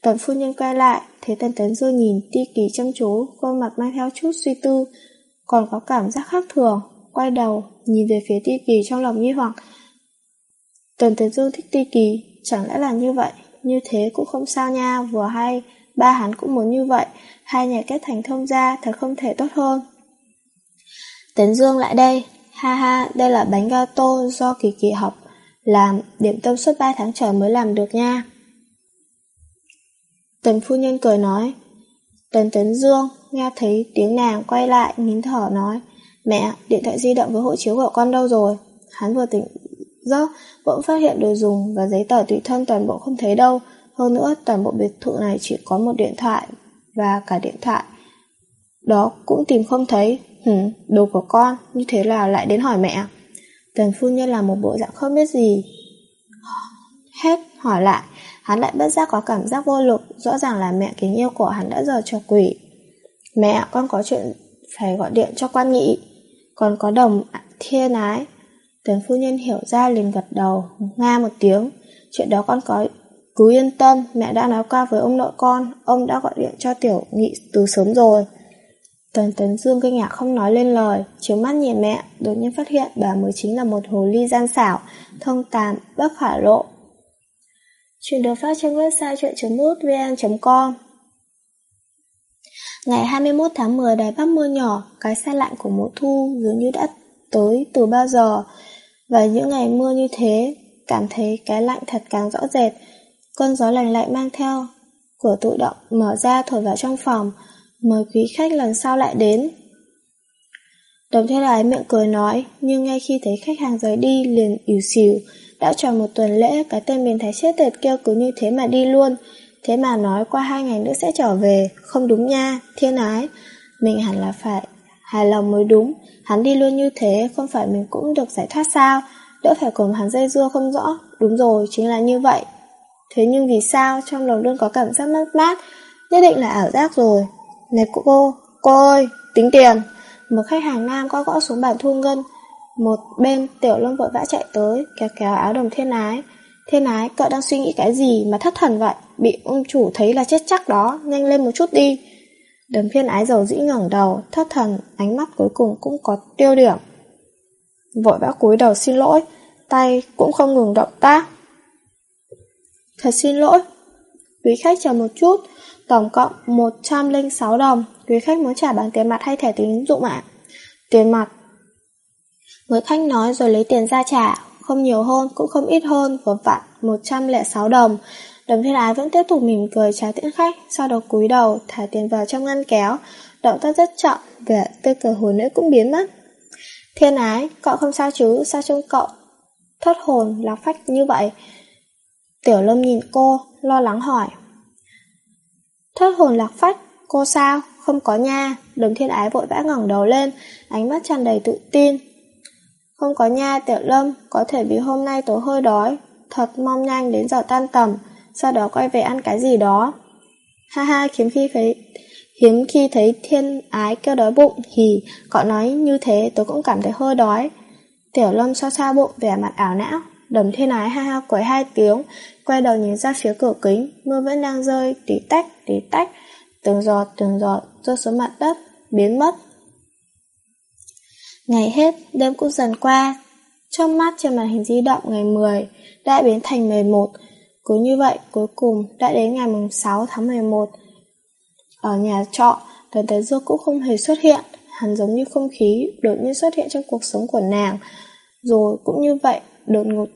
Tần phu nhân quay lại, thấy tần tấn dư nhìn ti kỳ chăm chú, khuôn mặt mang theo chút suy tư, còn có cảm giác khác thường, quay đầu, nhìn về phía ti kỳ trong lòng nghi hoặc. Tần tấn dư thích ti kỳ, chẳng lẽ là như vậy, như thế cũng không sao nha, vừa hay, ba hắn cũng muốn như vậy, hai nhà kết thành thông gia thật không thể tốt hơn. Tấn Dương lại đây, ha ha, đây là bánh gato do kỳ kỳ học, làm điểm tâm suốt 3 tháng trời mới làm được nha. Tần phu nhân cười nói. Tần Tấn Dương nghe thấy tiếng nàng quay lại nín thở nói Mẹ, điện thoại di động với hộ chiếu của con đâu rồi? Hắn vừa tỉnh giấc bỗng phát hiện đồ dùng và giấy tờ tùy thân toàn bộ không thấy đâu. Hơn nữa, toàn bộ biệt thự này chỉ có một điện thoại và cả điện thoại. Đó cũng tìm không thấy. Hử, đồ của con, như thế là lại đến hỏi mẹ. Tần phu nhân là một bộ dạng không biết gì. Hết, hỏi lại, hắn lại bất giác có cảm giác vô lực, rõ ràng là mẹ kính yêu của hắn đã giờ cho quỷ. Mẹ, con có chuyện phải gọi điện cho quan nghị. Còn có đồng thiên ái. Tần phu nhân hiểu ra liền gật đầu, nga một tiếng. Chuyện đó con có cứ yên tâm, mẹ đã nói qua với ông nội con, ông đã gọi điện cho tiểu nghị từ sớm rồi. Tần Tấn Dương kinh ngạc không nói lên lời, chiếu mắt nhìn mẹ, đột nhiên phát hiện bà mới chính là một hồ ly gian xảo, thông tàm, bất khả lộ. Chuyện được phát trên website chuyện.mútvn.com Ngày 21 tháng 10 đài Bắc mưa nhỏ, cái xe lạnh của mùa thu dường như đã tới từ bao giờ. Và những ngày mưa như thế, cảm thấy cái lạnh thật càng rõ rệt. Cơn gió lành lạnh mang theo, cửa tự động mở ra thổi vào trong phòng, mời quý khách lần sau lại đến. Đồng thế lái miệng cười nói, nhưng ngay khi thấy khách hàng rời đi liền ỉu xỉu. đã tròn một tuần lễ, cái tên biến thái chết tiệt kêu cứ như thế mà đi luôn. Thế mà nói qua hai ngày nữa sẽ trở về, không đúng nha, thiên ái. Mình hẳn là phải hài lòng mới đúng, hắn đi luôn như thế, không phải mình cũng được giải thoát sao, đỡ phải cùng hắn dây dưa không rõ. Đúng rồi, chính là như vậy. Thế nhưng vì sao trong lòng luôn có cảm giác mát mát, nhất định là ảo giác rồi. Này cô, cô ơi, tính tiền. Một khách hàng nam có gõ xuống bàn thu ngân. Một bên tiểu lâm vội vã chạy tới, kéo kéo áo đồng thiên ái. Thiên ái, cậu đang suy nghĩ cái gì mà thất thần vậy? Bị ông chủ thấy là chết chắc đó, nhanh lên một chút đi. Đồng thiên ái dầu dĩ ngẩng đầu, thất thần, ánh mắt cuối cùng cũng có tiêu điểm. Vội vã cúi đầu xin lỗi, tay cũng không ngừng động tác. Thật xin lỗi. Quý khách chờ một chút, tổng cộng 106 đồng. Quý khách muốn trả bằng tiền mặt hay thẻ tín dụng ạ? Tiền mặt. Người khách nói rồi lấy tiền ra trả, không nhiều hơn cũng không ít hơn, vừa vặn 106 đồng. Đồng thiên ái vẫn tiếp tục mỉm cười chào tiễn khách, sau đó cúi đầu thả tiền vào trong ngăn kéo. động tác rất chậm, vẻ tươi cười hồi nãy cũng biến mất. Thiên ái, cậu không sao chứ, sao trông cậu thất hồn lạc phách như vậy? Tiểu lâm nhìn cô, lo lắng hỏi. Thất hồn lạc phách, cô sao? Không có nha. Đồng thiên ái vội vã ngẩng đầu lên, ánh mắt tràn đầy tự tin. Không có nha, tiểu lâm, có thể vì hôm nay tối hơi đói. Thật mong nhanh đến giờ tan tầm, sau đó quay về ăn cái gì đó. Ha ha, hiếm khi thấy hiếm khi thấy thiên ái kêu đói bụng thì cậu nói như thế tôi cũng cảm thấy hơi đói. Tiểu lâm so xa bụng vẻ mặt ảo não, đầm thiên ái ha ha quấy hai tiếng, quay đầu nhìn ra phía cửa kính, mưa vẫn đang rơi tí tách tí tách, từng giọt từng giọt rơi xuống mặt đất, biến mất. Ngày hết, đêm cũng dần qua, trong mắt trên màn hình di động ngày 10 đã biến thành 11, cứ như vậy, cuối cùng đã đến ngày 6 tháng 11. Ở nhà trọ, Tần Tế Dương cũng không hề xuất hiện, hắn giống như không khí đột nhiên xuất hiện trong cuộc sống của nàng. Rồi cũng như vậy, đột ngột,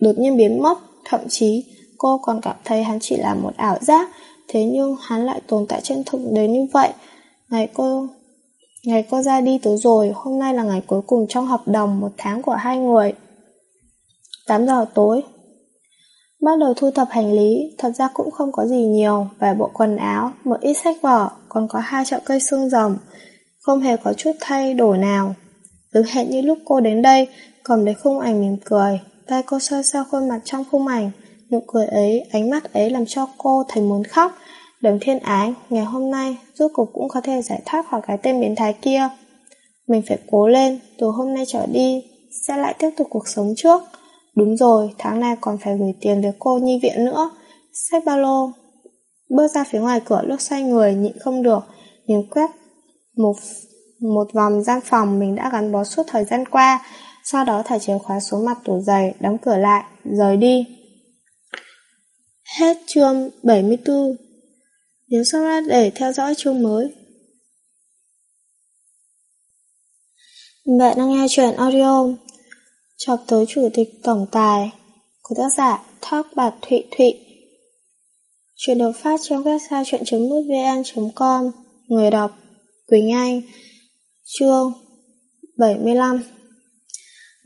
đột nhiên biến mất, thậm chí cô còn cảm thấy hắn chỉ là một ảo giác, thế nhưng hắn lại tồn tại chân thực đến như vậy. Ngày cô Ngày cô ra đi tới rồi, hôm nay là ngày cuối cùng trong hợp đồng một tháng của hai người. 8 giờ tối, Bắt đầu thu thập hành lý, thật ra cũng không có gì nhiều, vài bộ quần áo, một ít sách vở, còn có hai chậu cây xương rồng, không hề có chút thay đổi nào. Cứ hẹn như lúc cô đến đây, cầm lấy khung ảnh mỉm cười, tay cô sơ sơ khuôn mặt trong khung ảnh, nụ cười ấy, ánh mắt ấy làm cho cô thấy muốn khóc. Đồng thiên ái, ngày hôm nay, rốt cuộc cũng có thể giải thoát khỏi cái tên biến thái kia. Mình phải cố lên, từ hôm nay trở đi, sẽ lại tiếp tục cuộc sống trước. Đúng rồi, tháng này còn phải gửi tiền về cô nhi viện nữa. Xách ba lô. Bước ra phía ngoài cửa lúc xoay người nhịn không được, nhìn quét một, một vòng gian phòng mình đã gắn bó suốt thời gian qua. Sau đó thả chìa khóa xuống mặt tủ giày, đóng cửa lại, rời đi. Hết chương 74 Nhấn subscribe để theo dõi chương mới. Bạn đang nghe chuyện audio chọc tới chủ tịch tổng tài của tác giả Thác Bạt Thụy Thụy. Chuyện được phát trong website chuyện.mútvn.com Người đọc Quỳnh Anh Chương 75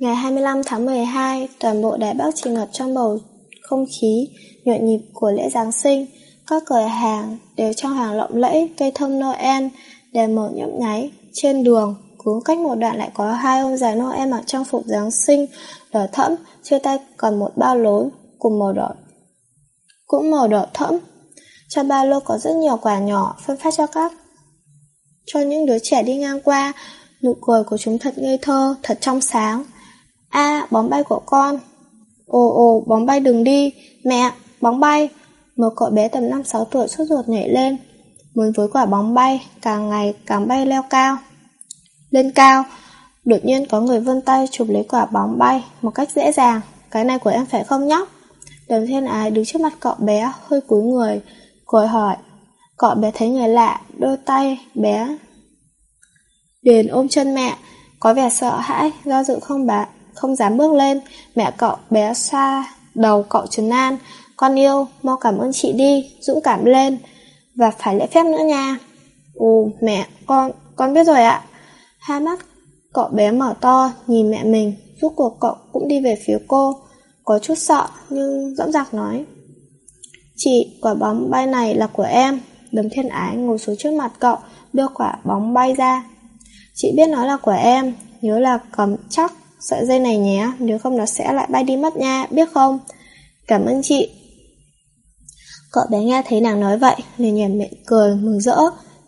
Ngày 25 tháng 12, toàn bộ Đài Bắc chỉ ngập trong bầu không khí nhộn nhịp của lễ Giáng sinh. Các cửa hàng đều trong hàng lộng lẫy, cây thông Noel, đèn mở nhấp nháy. Trên đường, cứ cách một đoạn lại có hai ông già Noel mặc trang phục Giáng sinh, đỏ thẫm, trên tay còn một bao lối cùng màu đỏ, cũng màu đỏ thẫm. Trong ba lô có rất nhiều quà nhỏ phân phát cho các cho những đứa trẻ đi ngang qua. Nụ cười của chúng thật ngây thơ, thật trong sáng. A, bóng bay của con. Ồ ồ, bóng bay đừng đi. Mẹ, bóng bay. Một cậu bé tầm 5-6 tuổi sốt ruột nhảy lên. Muốn với quả bóng bay, càng ngày càng bay leo cao lên cao. Đột nhiên có người vươn tay chụp lấy quả bóng bay một cách dễ dàng. Cái này của em phải không nhóc? Đồng thiên ái đứng trước mặt cậu bé, hơi cúi người, cười hỏi. Cậu bé thấy người lạ, đôi tay bé Điền ôm chân mẹ, có vẻ sợ hãi, do dự không bạn không dám bước lên. Mẹ cậu bé xa đầu cậu trấn an. Con yêu, mau cảm ơn chị đi, dũng cảm lên. Và phải lễ phép nữa nha. Ồ, mẹ, con, con biết rồi ạ. Hai mắt cậu bé mở to, nhìn mẹ mình, giúp cuộc cậu cũng đi về phía cô. Có chút sợ, nhưng dõng dạc nói. Chị, quả bóng bay này là của em. Đầm thiên ái ngồi xuống trước mặt cậu, đưa quả bóng bay ra. Chị biết nó là của em, nhớ là cầm chắc sợi dây này nhé, nếu không nó sẽ lại bay đi mất nha, biết không? Cảm ơn chị. Cậu bé nghe thấy nàng nói vậy, liền nhèm miệng cười, mừng rỡ,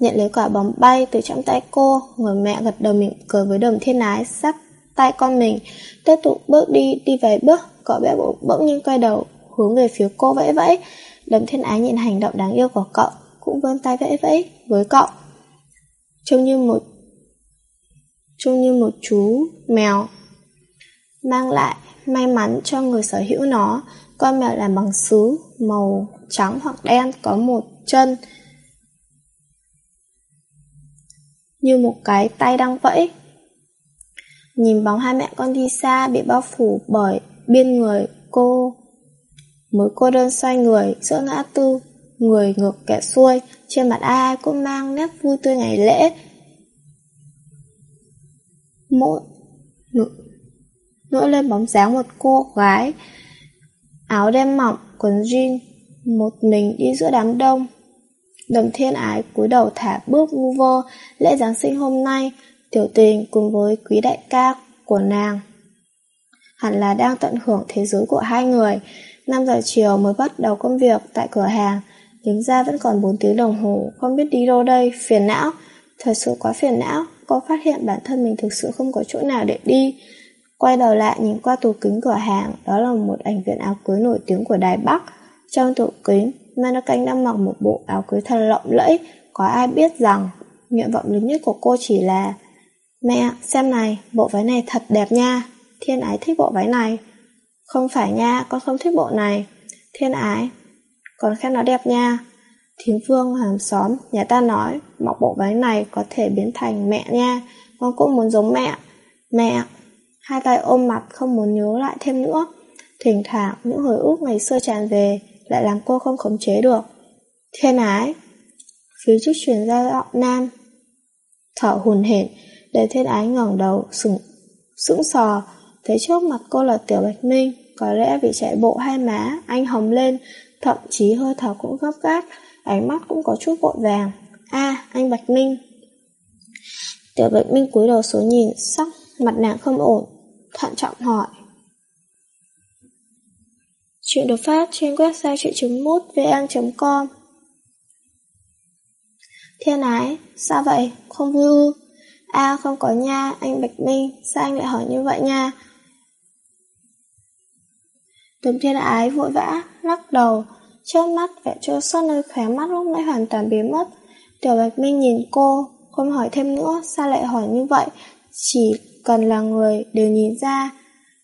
nhận lấy quả bóng bay từ trong tay cô, người mẹ gật đầu mỉm cười với đồng thiên ái sắp tay con mình, tiếp tục bước đi, đi vài bước, cậu bé bỗng, bỗng nhiên quay đầu, hướng về phía cô vẫy vẫy. Đồng thiên ái nhìn hành động đáng yêu của cậu, cũng vươn tay vẫy vẫy với cậu. Trông như một trông như một chú mèo mang lại may mắn cho người sở hữu nó. Con mèo làm bằng sứ, màu trắng hoặc đen, có một chân, như một cái tay đang vẫy. Nhìn bóng hai mẹ con đi xa bị bao phủ bởi biên người cô mới cô đơn xoay người giữa ngã tư người ngược kẻ xuôi, trên mặt ai cũng mang nét vui tươi ngày lễ. Mỗi nụ, nữa lên bóng dáng một cô gái, áo đen mỏng, quần jean, một mình đi giữa đám đông. Đồng thiên ái cúi đầu thả bước vu vô lễ Giáng sinh hôm nay, tiểu tình cùng với quý đại ca của nàng. Hẳn là đang tận hưởng thế giới của hai người. 5 giờ chiều mới bắt đầu công việc tại cửa hàng, tính ra vẫn còn 4 tiếng đồng hồ, không biết đi đâu đây, phiền não. Thật sự quá phiền não, cô phát hiện bản thân mình thực sự không có chỗ nào để đi. Quay đầu lại nhìn qua tủ kính cửa hàng, đó là một ảnh viện áo cưới nổi tiếng của Đài Bắc. Trong tủ kính, Mannequin đang mặc một bộ áo cưới thật lộng lẫy, có ai biết rằng nguyện vọng lớn nhất của cô chỉ là Mẹ, xem này, bộ váy này thật đẹp nha. Thiên ái thích bộ váy này. Không phải nha, con không thích bộ này. Thiên ái, còn khen nó đẹp nha. Thiến Phương hàng xóm, nhà ta nói, mặc bộ váy này có thể biến thành mẹ nha. Con cũng muốn giống mẹ. Mẹ, hai tay ôm mặt không muốn nhớ lại thêm nữa. Thỉnh thoảng những hồi ức ngày xưa tràn về, lại làm cô không khống chế được. Thiên ái, phía trước truyền ra giọng nam, thở hùn hển, để thiên ái ngẩng đầu sững sững sò, thấy trước mặt cô là Tiểu Bạch Minh, có lẽ vì chạy bộ hai má, anh hồng lên, thậm chí hơi thở cũng gấp gáp, ánh mắt cũng có chút vội vàng. a anh Bạch Minh. Tiểu Bạch Minh cúi đầu xuống nhìn, sắc mặt nàng không ổn, thận trọng hỏi. Chuyện được phát trên website chuyện.mútvn.com Thiên ái, sao vậy? Không vui ư? À không có nha, anh Bạch Minh, sao anh lại hỏi như vậy nha? Tấm thiên ái vội vã, lắc đầu, chớp mắt vẻ trôi xót nơi khóe mắt lúc nãy hoàn toàn biến mất. Tiểu Bạch Minh nhìn cô, không hỏi thêm nữa, sao lại hỏi như vậy? Chỉ cần là người đều nhìn ra.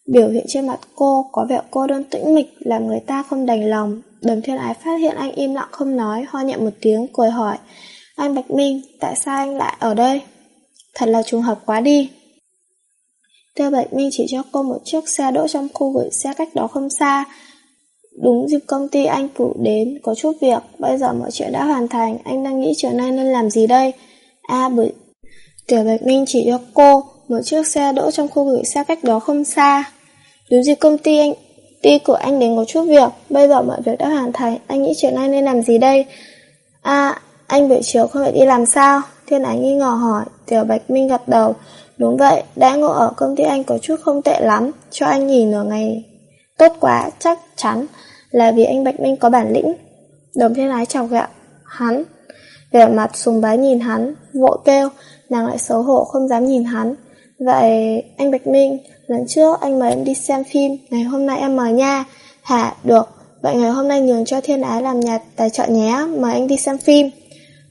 Biểu hiện trên mặt cô có vẻ cô đơn tĩnh mịch làm người ta không đành lòng. Đầm thiên ái phát hiện anh im lặng không nói, ho nhẹ một tiếng, cười hỏi. Anh Bạch Minh, tại sao anh lại ở đây? Thật là trùng hợp quá đi. Tiêu Bạch Minh chỉ cho cô một chiếc xe đỗ trong khu gửi xe cách đó không xa. Đúng dịp công ty anh cử đến, có chút việc, bây giờ mọi chuyện đã hoàn thành, anh đang nghĩ chiều nay nên làm gì đây? À bởi... Tiểu Bạch Minh chỉ cho cô một chiếc xe đỗ trong khu gửi xe cách đó không xa. Đúng dịp công ty anh ty của anh đến có chút việc, bây giờ mọi việc đã hoàn thành, anh nghĩ chiều nay nên làm gì đây? À, anh buổi chiều không phải đi làm sao? Thiên Ái nghi ngờ hỏi, Tiểu Bạch Minh gật đầu. Đúng vậy, đã ngộ ở công ty anh có chút không tệ lắm, cho anh nghỉ nửa ngày. Tốt quá, chắc chắn là vì anh Bạch Minh có bản lĩnh. Đồng Thiên Ái chọc gạo, hắn. Vẻ mặt sùng bái nhìn hắn, vội kêu, nàng lại xấu hổ không dám nhìn hắn. Vậy anh Bạch Minh, lần trước anh mời em đi xem phim, ngày hôm nay em mời nha. Hả, được, vậy ngày hôm nay nhường cho Thiên Ái làm nhà tài trợ nhé, mời anh đi xem phim.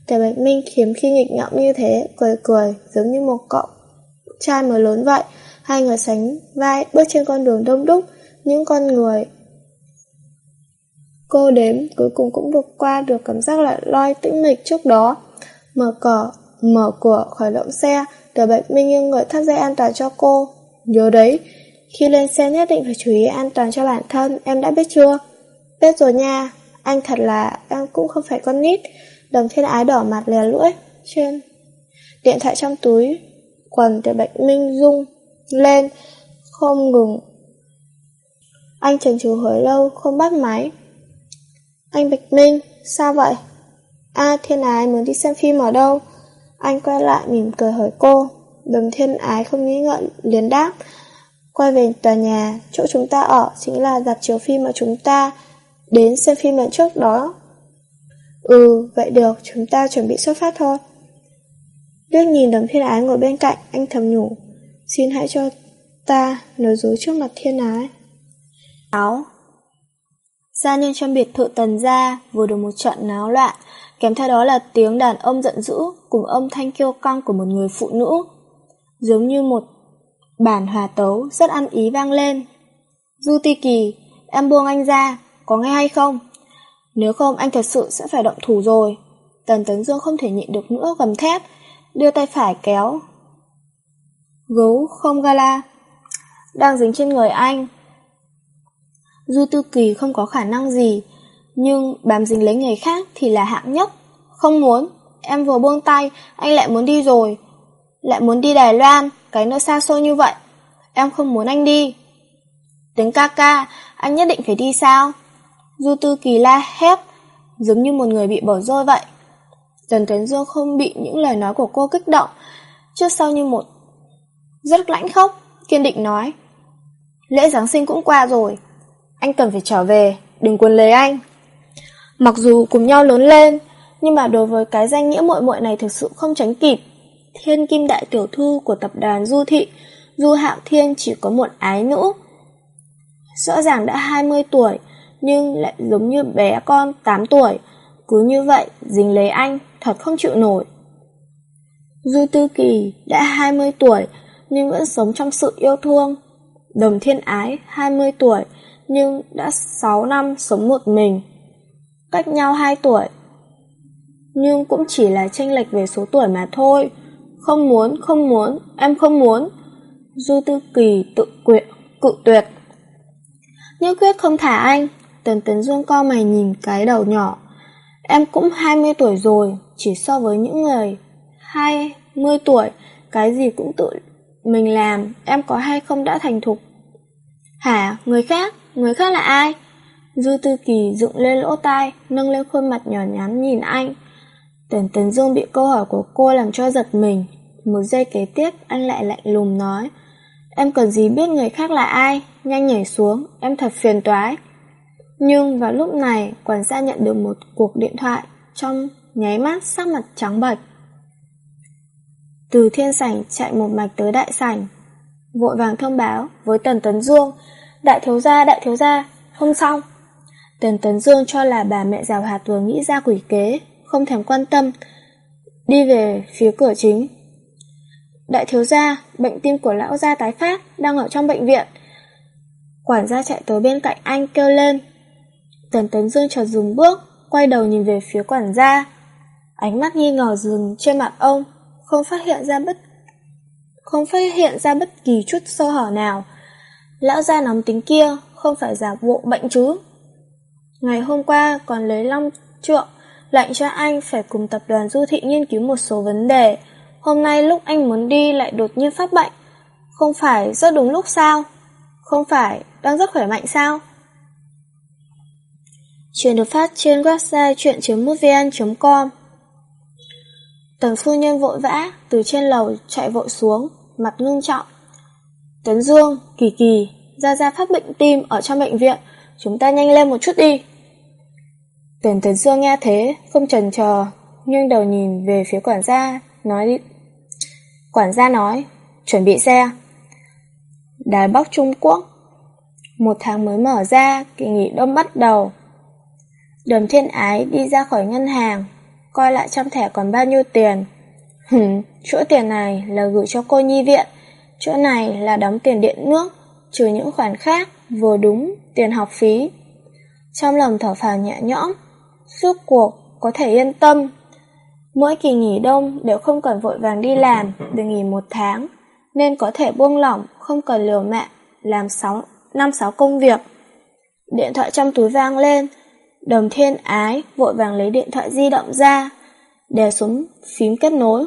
Tề Bạch Minh khiếm khi nghịch ngợm như thế, cười cười, giống như một cậu trai mới lớn vậy. Hai người sánh vai bước trên con đường đông đúc, những con người. Cô đếm cuối cùng cũng vượt qua được cảm giác lại loi tĩnh mịch trước đó. Mở cỏ, mở cửa khởi động xe, Tề Bạch Minh nghiêng người thắt dây an toàn cho cô. Nhớ đấy, khi lên xe nhất định phải chú ý an toàn cho bản thân, em đã biết chưa? Biết rồi nha, anh thật là, em cũng không phải con nít. Đồng thiên ái đỏ mặt lè lưỡi trên điện thoại trong túi quần từ bệnh minh rung lên không ngừng anh trần trừ hồi lâu không bắt máy anh bạch minh sao vậy a thiên ái muốn đi xem phim ở đâu anh quay lại mỉm cười hỏi cô đồng thiên ái không nghĩ ngợi liền đáp quay về tòa nhà chỗ chúng ta ở chính là dạp chiếu phim mà chúng ta đến xem phim lần trước đó Ừ, vậy được, chúng ta chuẩn bị xuất phát thôi. Liếc nhìn đầm thiên ái ngồi bên cạnh, anh thầm nhủ. Xin hãy cho ta nói dối trước mặt thiên ái. Áo Gia nhân trong biệt thự tần gia vừa được một trận náo loạn, kèm theo đó là tiếng đàn ông giận dữ cùng âm thanh kêu căng của một người phụ nữ. Giống như một bản hòa tấu rất ăn ý vang lên. Du Ti Kỳ, em buông anh ra, có nghe hay không? Nếu không anh thật sự sẽ phải động thủ rồi. Tần Tấn Dương không thể nhịn được nữa gầm thép, đưa tay phải kéo. Gấu không gala, đang dính trên người anh. Du Tư Kỳ không có khả năng gì, nhưng bám dính lấy người khác thì là hạng nhất. Không muốn, em vừa buông tay, anh lại muốn đi rồi. Lại muốn đi Đài Loan, cái nơi xa xôi như vậy. Em không muốn anh đi. tiếng ca ca, anh nhất định phải đi sao? Du Tư Kỳ la hét, giống như một người bị bỏ rơi vậy. Trần Tuấn Dương không bị những lời nói của cô kích động, trước sau như một rất lãnh khốc, kiên định nói. Lễ Giáng sinh cũng qua rồi, anh cần phải trở về, đừng quên lấy anh. Mặc dù cùng nhau lớn lên, nhưng mà đối với cái danh nghĩa muội muội này thực sự không tránh kịp. Thiên kim đại tiểu thư của tập đoàn Du Thị, Du Hạo Thiên chỉ có một ái nữ. Rõ ràng đã 20 tuổi, nhưng lại giống như bé con 8 tuổi. Cứ như vậy, dính lấy anh, thật không chịu nổi. Du Tư Kỳ đã 20 tuổi, nhưng vẫn sống trong sự yêu thương. Đồng Thiên Ái 20 tuổi, nhưng đã 6 năm sống một mình. Cách nhau 2 tuổi, nhưng cũng chỉ là tranh lệch về số tuổi mà thôi. Không muốn, không muốn, em không muốn. Du Tư Kỳ tự quyện, cự tuyệt. Nhất quyết không thả anh. Tần Tấn Dương co mày nhìn cái đầu nhỏ. Em cũng 20 tuổi rồi, chỉ so với những người 20 tuổi, cái gì cũng tự mình làm, em có hay không đã thành thục. Hả, người khác? Người khác là ai? Dư Tư Kỳ dựng lên lỗ tai, nâng lên khuôn mặt nhỏ nhắn nhìn anh. Tần Tấn Dương bị câu hỏi của cô làm cho giật mình. Một giây kế tiếp, anh lại lạnh lùng nói. Em cần gì biết người khác là ai? Nhanh nhảy xuống, em thật phiền toái. Nhưng vào lúc này, quản gia nhận được một cuộc điện thoại trong nháy mắt sắc mặt trắng bệch. Từ thiên sảnh chạy một mạch tới đại sảnh, vội vàng thông báo với Tần Tấn Dương, đại thiếu gia, đại thiếu gia, không xong. Tần Tấn Dương cho là bà mẹ rào hạt vừa nghĩ ra quỷ kế, không thèm quan tâm, đi về phía cửa chính. Đại thiếu gia, bệnh tim của lão gia tái phát, đang ở trong bệnh viện. Quản gia chạy tới bên cạnh anh kêu lên. Tần Tấn Dương chợt dùng bước, quay đầu nhìn về phía quản gia. Ánh mắt nghi ngờ dừng trên mặt ông, không phát hiện ra bất không phát hiện ra bất kỳ chút sơ hở nào. Lão gia nóng tính kia không phải giả bộ bệnh chứ. Ngày hôm qua còn lấy long trượng lệnh cho anh phải cùng tập đoàn du thị nghiên cứu một số vấn đề. Hôm nay lúc anh muốn đi lại đột nhiên phát bệnh. Không phải rất đúng lúc sao? Không phải đang rất khỏe mạnh sao? Chuyện được phát trên website chuyện.mútvn.com Tần phu nhân vội vã từ trên lầu chạy vội xuống, mặt ngưng trọng. Tấn Dương, Kỳ Kỳ, ra ra phát bệnh tim ở trong bệnh viện, chúng ta nhanh lên một chút đi. Tần Tấn Dương nghe thế, không chần chờ, nhưng đầu nhìn về phía quản gia, nói đi. Quản gia nói, chuẩn bị xe. Đài Bắc Trung Quốc Một tháng mới mở ra, kỳ nghỉ đông bắt đầu. Đầm thiên ái đi ra khỏi ngân hàng, coi lại trong thẻ còn bao nhiêu tiền. Hừm, chỗ tiền này là gửi cho cô nhi viện, chỗ này là đóng tiền điện nước, trừ những khoản khác, vừa đúng, tiền học phí. Trong lòng thở phào nhẹ nhõm, suốt cuộc có thể yên tâm. Mỗi kỳ nghỉ đông đều không cần vội vàng đi làm, được nghỉ một tháng, nên có thể buông lỏng, không cần liều mạng, làm sáu năm sáu công việc. Điện thoại trong túi vang lên, Đồng thiên ái vội vàng lấy điện thoại di động ra, đè xuống phím kết nối.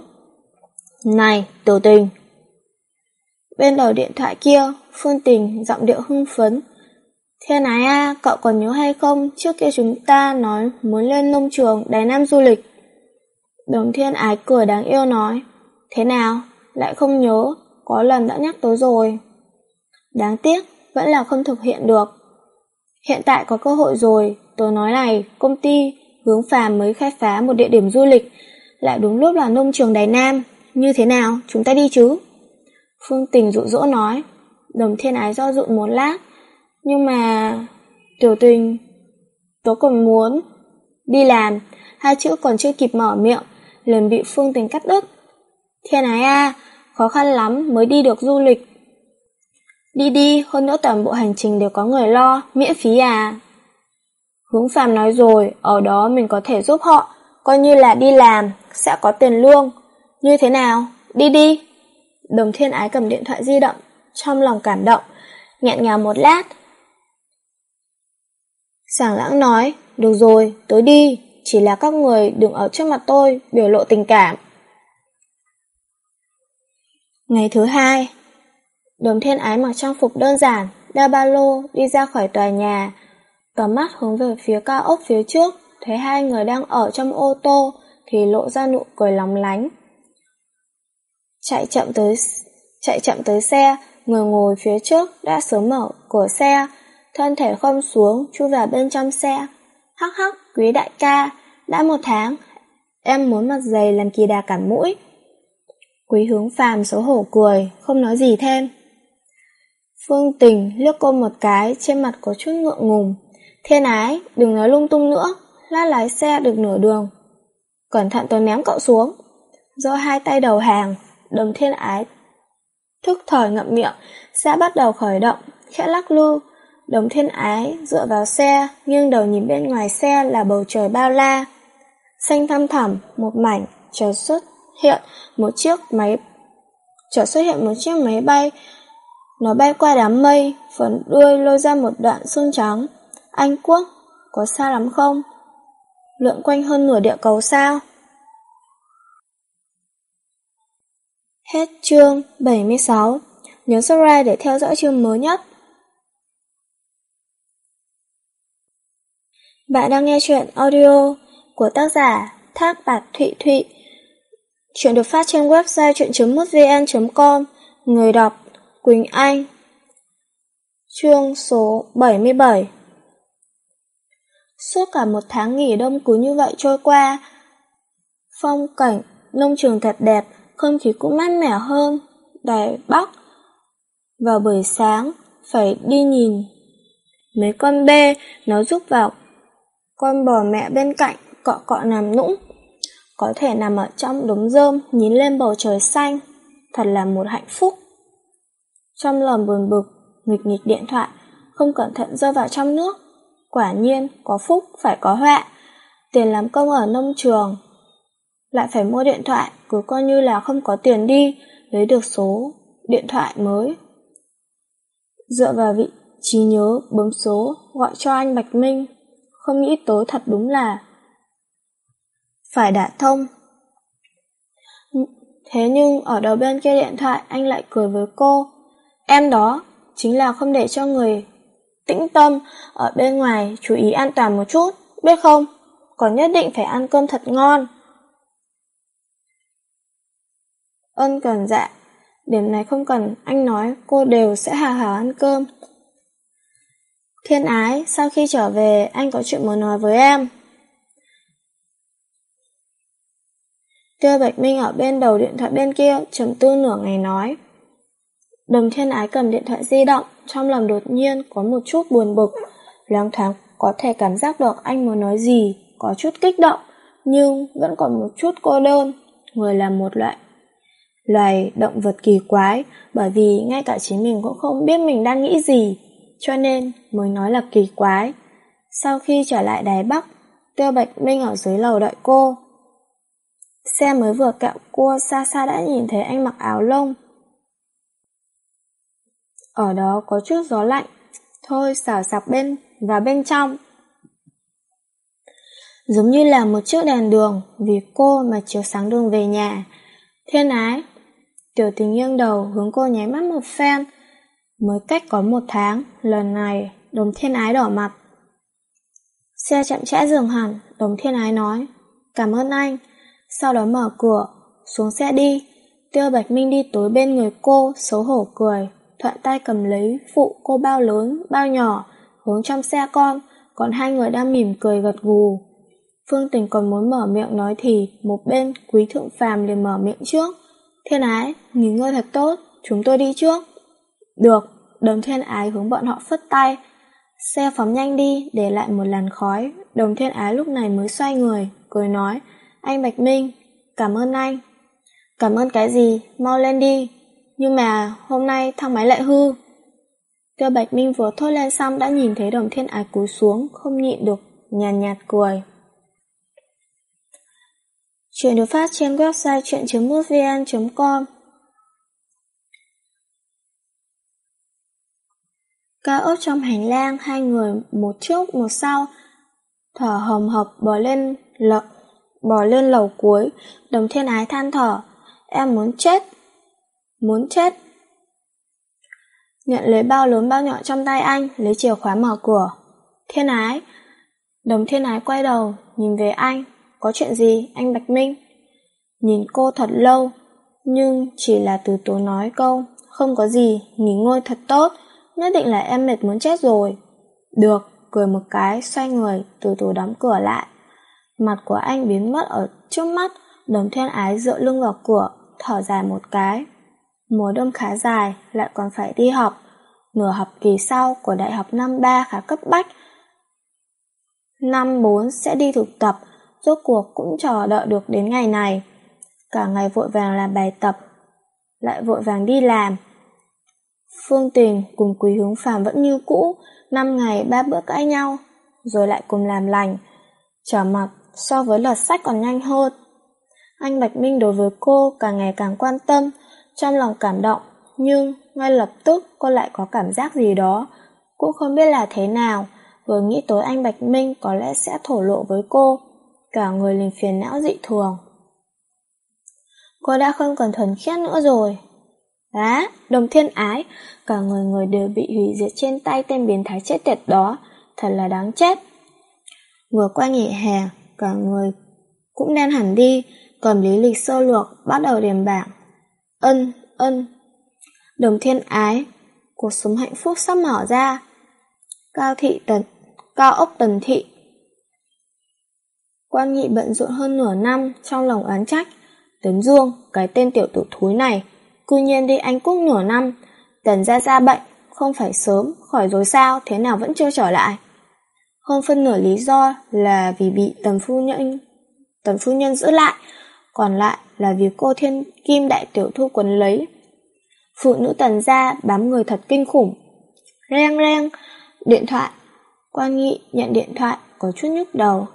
Này, tiểu tình! Bên đầu điện thoại kia, Phương Tình giọng điệu hưng phấn. Thiên ái à, cậu còn nhớ hay không, trước kia chúng ta nói muốn lên nông trường Đài Nam du lịch. Đồng thiên ái cười đáng yêu nói. Thế nào, lại không nhớ, có lần đã nhắc tới rồi. Đáng tiếc, vẫn là không thực hiện được. Hiện tại có cơ hội rồi, tôi nói này, công ty hướng phàm mới khai phá một địa điểm du lịch, lại đúng lúc là nông trường Đài Nam. Như thế nào, chúng ta đi chứ? Phương Tình dụ dỗ nói. Đồng thiên ái do dự một lát. Nhưng mà... Tiểu tình... Tớ còn muốn... Đi làm, hai chữ còn chưa kịp mở miệng, liền bị Phương Tình cắt đứt. Thiên ái à, khó khăn lắm mới đi được du lịch. Đi đi, hơn nữa toàn bộ hành trình đều có người lo, miễn phí à. Hướng phàm nói rồi, ở đó mình có thể giúp họ, coi như là đi làm, sẽ có tiền lương. Như thế nào? Đi đi. Đồng thiên ái cầm điện thoại di động, trong lòng cảm động, nghẹn ngào một lát. Giảng lãng nói, được rồi, tới đi, chỉ là các người đừng ở trước mặt tôi, biểu lộ tình cảm. Ngày thứ hai, Đồng thiên ái mặc trang phục đơn giản, đeo ba lô, đi ra khỏi tòa nhà. Tầm mắt hướng về phía cao ốc phía trước, thấy hai người đang ở trong ô tô, thì lộ ra nụ cười lóng lánh. Chạy chậm tới chạy chậm tới xe, người ngồi phía trước đã sớm mở cửa xe, thân thể không xuống, chui vào bên trong xe. Hắc hắc, quý đại ca, đã một tháng, em muốn mặt dày làm kỳ đà cản mũi. Quý hướng phàm xấu hổ cười, không nói gì thêm. Phương Tình liếc cô một cái, trên mặt có chút ngượng ngùng. Thiên ái, đừng nói lung tung nữa, lát lái xe được nửa đường. Cẩn thận tôi ném cậu xuống. Do hai tay đầu hàng, đồng thiên ái thức thời ngậm miệng, sẽ bắt đầu khởi động, khẽ lắc lư. Đồng thiên ái dựa vào xe, nghiêng đầu nhìn bên ngoài xe là bầu trời bao la. Xanh thăm thẳm, một mảnh, chợt xuất hiện một chiếc máy chợt xuất hiện một chiếc máy bay nó bay qua đám mây, phần đuôi lôi ra một đoạn xương trắng. Anh Quốc, có xa lắm không? Lượn quanh hơn nửa địa cầu sao? Hết chương 76. Nhớ subscribe để theo dõi chương mới nhất. Bạn đang nghe chuyện audio của tác giả Thác Bạt Thụy Thụy. Chuyện được phát trên website chuyện.mútvn.com Người đọc Quỳnh Anh. Chương số 77 Suốt cả một tháng nghỉ đông cứ như vậy trôi qua Phong cảnh, nông trường thật đẹp, không khí cũng mát mẻ hơn. Đài Bắc Vào buổi sáng, phải đi nhìn Mấy con bê, nó rút vào con bò mẹ bên cạnh, cọ cọ nằm nũng Có thể nằm ở trong đống rơm, nhìn lên bầu trời xanh Thật là một hạnh phúc trong lòng buồn bực, nghịch nghịch điện thoại, không cẩn thận rơi vào trong nước. Quả nhiên, có phúc phải có họa. Tiền làm công ở nông trường, lại phải mua điện thoại, cứ coi như là không có tiền đi, lấy được số điện thoại mới. Dựa vào vị trí nhớ, bấm số, gọi cho anh Bạch Minh, không nghĩ tới thật đúng là phải đả thông. Thế nhưng ở đầu bên kia điện thoại anh lại cười với cô, Em đó chính là không để cho người tĩnh tâm ở bên ngoài chú ý an toàn một chút, biết không? Còn nhất định phải ăn cơm thật ngon. Ân cần dạ, điểm này không cần anh nói cô đều sẽ hào hào ăn cơm. Thiên ái, sau khi trở về anh có chuyện muốn nói với em. Tiêu Bạch Minh ở bên đầu điện thoại bên kia trầm tư nửa ngày nói. Đồng thiên ái cầm điện thoại di động, trong lòng đột nhiên có một chút buồn bực. Loáng thoáng có thể cảm giác được anh muốn nói gì, có chút kích động, nhưng vẫn còn một chút cô đơn. Người là một loại loài động vật kỳ quái, bởi vì ngay cả chính mình cũng không biết mình đang nghĩ gì, cho nên mới nói là kỳ quái. Sau khi trở lại Đài Bắc, Tiêu Bạch Minh ở dưới lầu đợi cô. Xe mới vừa kẹo cua xa xa đã nhìn thấy anh mặc áo lông, ở đó có chút gió lạnh, thôi xào sạc bên và bên trong. Giống như là một chiếc đèn đường vì cô mà chiếu sáng đường về nhà. Thiên ái, tiểu tình nghiêng đầu hướng cô nháy mắt một phen. Mới cách có một tháng, lần này đồng thiên ái đỏ mặt. Xe chậm chẽ dừng hẳn, đồng thiên ái nói, cảm ơn anh. Sau đó mở cửa, xuống xe đi. Tiêu Bạch Minh đi tối bên người cô, xấu hổ cười thuận tay cầm lấy phụ cô bao lớn, bao nhỏ, hướng trong xe con, còn hai người đang mỉm cười gật gù. Phương Tình còn muốn mở miệng nói thì, một bên quý thượng phàm liền mở miệng trước. Thiên ái, nghỉ ngơi thật tốt, chúng tôi đi trước. Được, đồng thiên ái hướng bọn họ phất tay. Xe phóng nhanh đi, để lại một làn khói. Đồng thiên ái lúc này mới xoay người, cười nói, anh Bạch Minh, cảm ơn anh. Cảm ơn cái gì, mau lên đi, nhưng mà hôm nay thang máy lại hư. Tiêu Bạch Minh vừa thốt lên xong đã nhìn thấy đồng thiên ái cúi xuống, không nhịn được, nhàn nhạt, nhạt cười. Chuyện được phát trên website chuyện.mútvn.com Cao ốc trong hành lang, hai người một trước một sau, thở hồng hộc bò lên lầu bò lên lầu cuối, đồng thiên ái than thở, em muốn chết, muốn chết. Nhận lấy bao lớn bao nhỏ trong tay anh, lấy chìa khóa mở cửa. Thiên ái, đồng thiên ái quay đầu, nhìn về anh, có chuyện gì, anh Bạch Minh? Nhìn cô thật lâu, nhưng chỉ là từ tố nói câu, không có gì, nghỉ ngơi thật tốt, nhất định là em mệt muốn chết rồi. Được, cười một cái, xoay người, từ từ đóng cửa lại. Mặt của anh biến mất ở trước mắt, đồng thiên ái dựa lưng vào cửa, thở dài một cái. Mùa đông khá dài, lại còn phải đi học. Nửa học kỳ sau của đại học năm 3 khá cấp bách. Năm 4 sẽ đi thực tập, rốt cuộc cũng chờ đợi được đến ngày này. Cả ngày vội vàng làm bài tập, lại vội vàng đi làm. Phương Tình cùng Quý Hướng Phàm vẫn như cũ, năm ngày ba bữa cãi nhau, rồi lại cùng làm lành. Trở mặt so với lật sách còn nhanh hơn. Anh Bạch Minh đối với cô càng ngày càng quan tâm, trong lòng cảm động, nhưng ngay lập tức cô lại có cảm giác gì đó, cũng không biết là thế nào, vừa nghĩ tới anh Bạch Minh có lẽ sẽ thổ lộ với cô, cả người liền phiền não dị thường. Cô đã không còn thuần khiết nữa rồi. Á, đồng thiên ái, cả người người đều bị hủy diệt trên tay tên biến thái chết tiệt đó, thật là đáng chết. Vừa qua nghỉ hè, cả người cũng đen hẳn đi, cầm lý lịch sơ lược, bắt đầu điểm bảng. Ân, ân. Đồng thiên ái, cuộc sống hạnh phúc sắp mở ra. Cao thị tần, cao ốc tần thị. Quan nghị bận rộn hơn nửa năm trong lòng oán trách. Tấn Dương, cái tên tiểu tử thúi này, cư nhiên đi Anh Quốc nửa năm, tần ra ra bệnh, không phải sớm, khỏi rồi sao, thế nào vẫn chưa trở lại. Hơn phân nửa lý do là vì bị tần phu nhân tần phu nhân giữ lại, còn lại là vì cô thiên kim đại tiểu thu quấn lấy. Phụ nữ tần gia bám người thật kinh khủng. Reng reng, điện thoại. Quan nghị nhận điện thoại, có chút nhức đầu.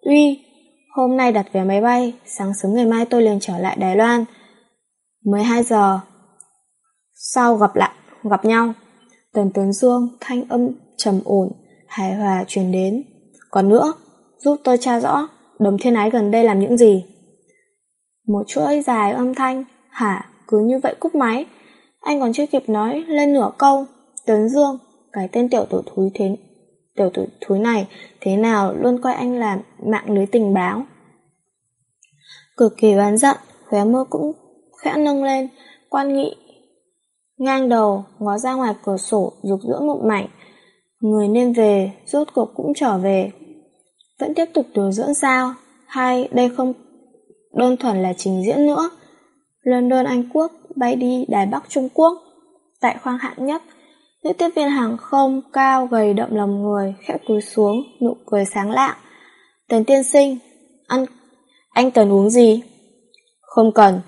Uy, hôm nay đặt vé máy bay, sáng sớm ngày mai tôi liền trở lại Đài Loan. 12 giờ. Sau gặp lại, gặp nhau. Tần Tấn Dương thanh âm trầm ổn, hài hòa truyền đến. Còn nữa, giúp tôi tra rõ, đồng thiên ái gần đây làm những gì? Một chuỗi dài âm thanh, hả, cứ như vậy cúp máy. Anh còn chưa kịp nói lên nửa câu. Tấn Dương, cái tên tiểu tử thúi thế tiểu tử thúi này thế nào luôn coi anh là mạng lưới tình báo. Cực kỳ oán giận, khóe mơ cũng khẽ nâng lên, quan nghị. Ngang đầu, ngó ra ngoài cửa sổ, rục rỡ một mảnh. Người nên về, rốt cuộc cũng trở về. Vẫn tiếp tục điều dưỡng sao? Hay đây không đơn thuần là trình diễn nữa? London Anh Quốc bay đi Đài Bắc Trung Quốc. Tại khoang hạng nhất, nữ tiếp viên hàng không cao gầy đậm lòng người, khẽ cúi xuống, nụ cười sáng lạng. Tần tiên sinh, ăn, anh cần uống gì? Không cần.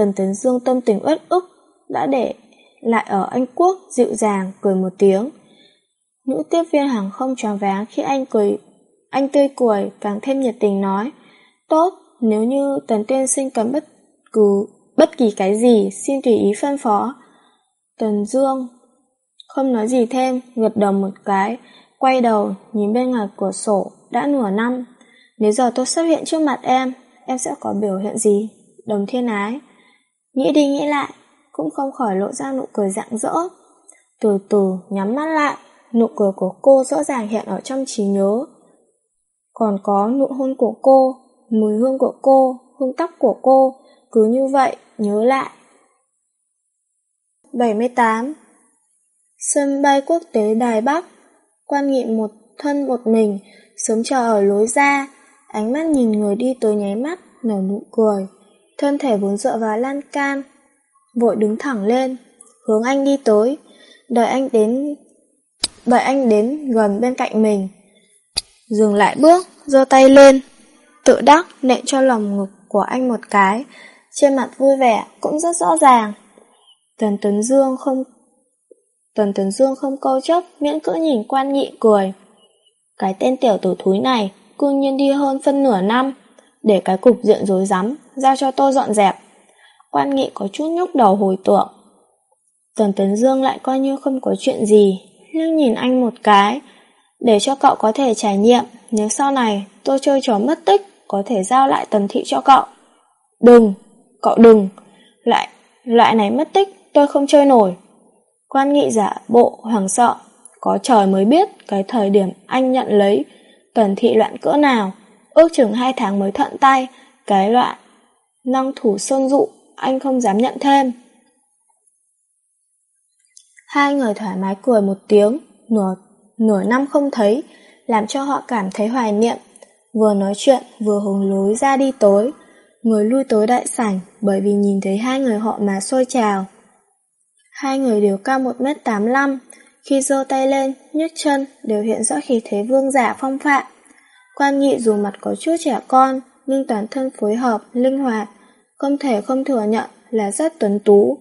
Tần Tấn Dương tâm tình uất ức, đã để lại ở Anh Quốc dịu dàng cười một tiếng. Nữ tiếp viên hàng không tròn váng khi anh cười, anh tươi cười càng thêm nhiệt tình nói, tốt, nếu như Tần Tiên Sinh cần bất cứ bất kỳ cái gì, xin tùy ý phân phó. Tần Dương không nói gì thêm, gật đầu một cái, quay đầu, nhìn bên ngoài cửa sổ, đã nửa năm. Nếu giờ tôi xuất hiện trước mặt em, em sẽ có biểu hiện gì? Đồng thiên ái. Nghĩ đi nghĩ lại, cũng không khỏi lộ ra nụ cười rạng rỡ. Từ từ nhắm mắt lại, nụ cười của cô rõ ràng hiện ở trong trí nhớ. Còn có nụ hôn của cô, mùi hương của cô, hương tóc của cô, cứ như vậy, nhớ lại. 78 Sân bay quốc tế Đài Bắc Quan nghị một thân một mình, sớm chờ ở lối ra, ánh mắt nhìn người đi tới nháy mắt, nở nụ cười. Thân thể vốn dựa vào lan can, vội đứng thẳng lên, hướng anh đi tới, đợi anh đến đợi anh đến gần bên cạnh mình. Dừng lại bước, giơ tay lên, tự đắc nện cho lòng ngực của anh một cái, trên mặt vui vẻ cũng rất rõ ràng. Tần Tuấn Dương không Tần Tuấn Dương không câu chấp, miễn cưỡng nhìn quan nhị cười. Cái tên tiểu tử thúi này, cư nhiên đi hơn phân nửa năm, để cái cục diện rối rắm, giao cho tôi dọn dẹp. Quan nghị có chút nhúc đầu hồi tưởng. Tần Tấn Dương lại coi như không có chuyện gì, nhưng nhìn anh một cái, để cho cậu có thể trải nghiệm, nếu sau này tôi chơi trò mất tích, có thể giao lại tần thị cho cậu. Đừng, cậu đừng, loại loại này mất tích tôi không chơi nổi. Quan nghị giả bộ hoàng sợ, có trời mới biết cái thời điểm anh nhận lấy tần thị loạn cỡ nào, ước chừng hai tháng mới thuận tay, cái loại năng thủ sơn dụ anh không dám nhận thêm. Hai người thoải mái cười một tiếng, nửa, nửa năm không thấy, làm cho họ cảm thấy hoài niệm. Vừa nói chuyện, vừa hùng lối ra đi tối. Người lui tới đại sảnh bởi vì nhìn thấy hai người họ mà sôi trào. Hai người đều cao 1m85, khi giơ tay lên, nhấc chân đều hiện rõ khí thế vương giả phong phạm. Quan nhị dù mặt có chút trẻ con, nhưng toàn thân phối hợp, linh hoạt, không thể không thừa nhận là rất tuấn tú.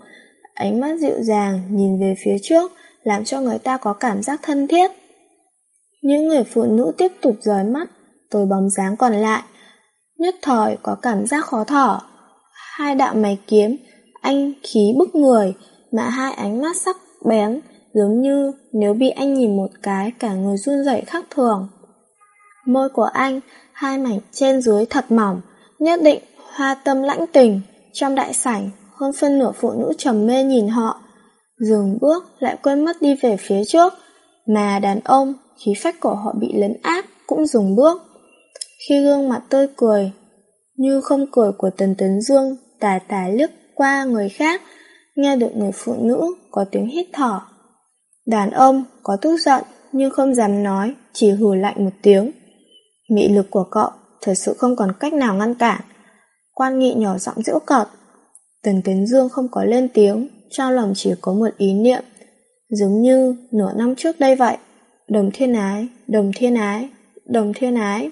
Ánh mắt dịu dàng nhìn về phía trước, làm cho người ta có cảm giác thân thiết. Những người phụ nữ tiếp tục rời mắt, tôi bóng dáng còn lại. Nhất thời có cảm giác khó thở. Hai đạo mày kiếm, anh khí bức người, mà hai ánh mắt sắc bén, giống như nếu bị anh nhìn một cái cả người run rẩy khác thường. Môi của anh, hai mảnh trên dưới thật mỏng, nhất định hoa tâm lãnh tình. Trong đại sảnh, hơn phân nửa phụ nữ trầm mê nhìn họ. Dừng bước lại quên mất đi về phía trước, mà đàn ông, khí phách của họ bị lấn áp, cũng dừng bước. Khi gương mặt tươi cười, như không cười của Tần Tấn Dương, tà tà liếc qua người khác, nghe được người phụ nữ có tiếng hít thở. Đàn ông có tức giận nhưng không dám nói, chỉ hừ lạnh một tiếng. Mị lực của cậu thật sự không còn cách nào ngăn cản. Quan nghị nhỏ giọng giễu cợt. Tần Tiến Dương không có lên tiếng, trong lòng chỉ có một ý niệm, giống như nửa năm trước đây vậy. Đồng thiên ái, đồng thiên ái, đồng thiên ái.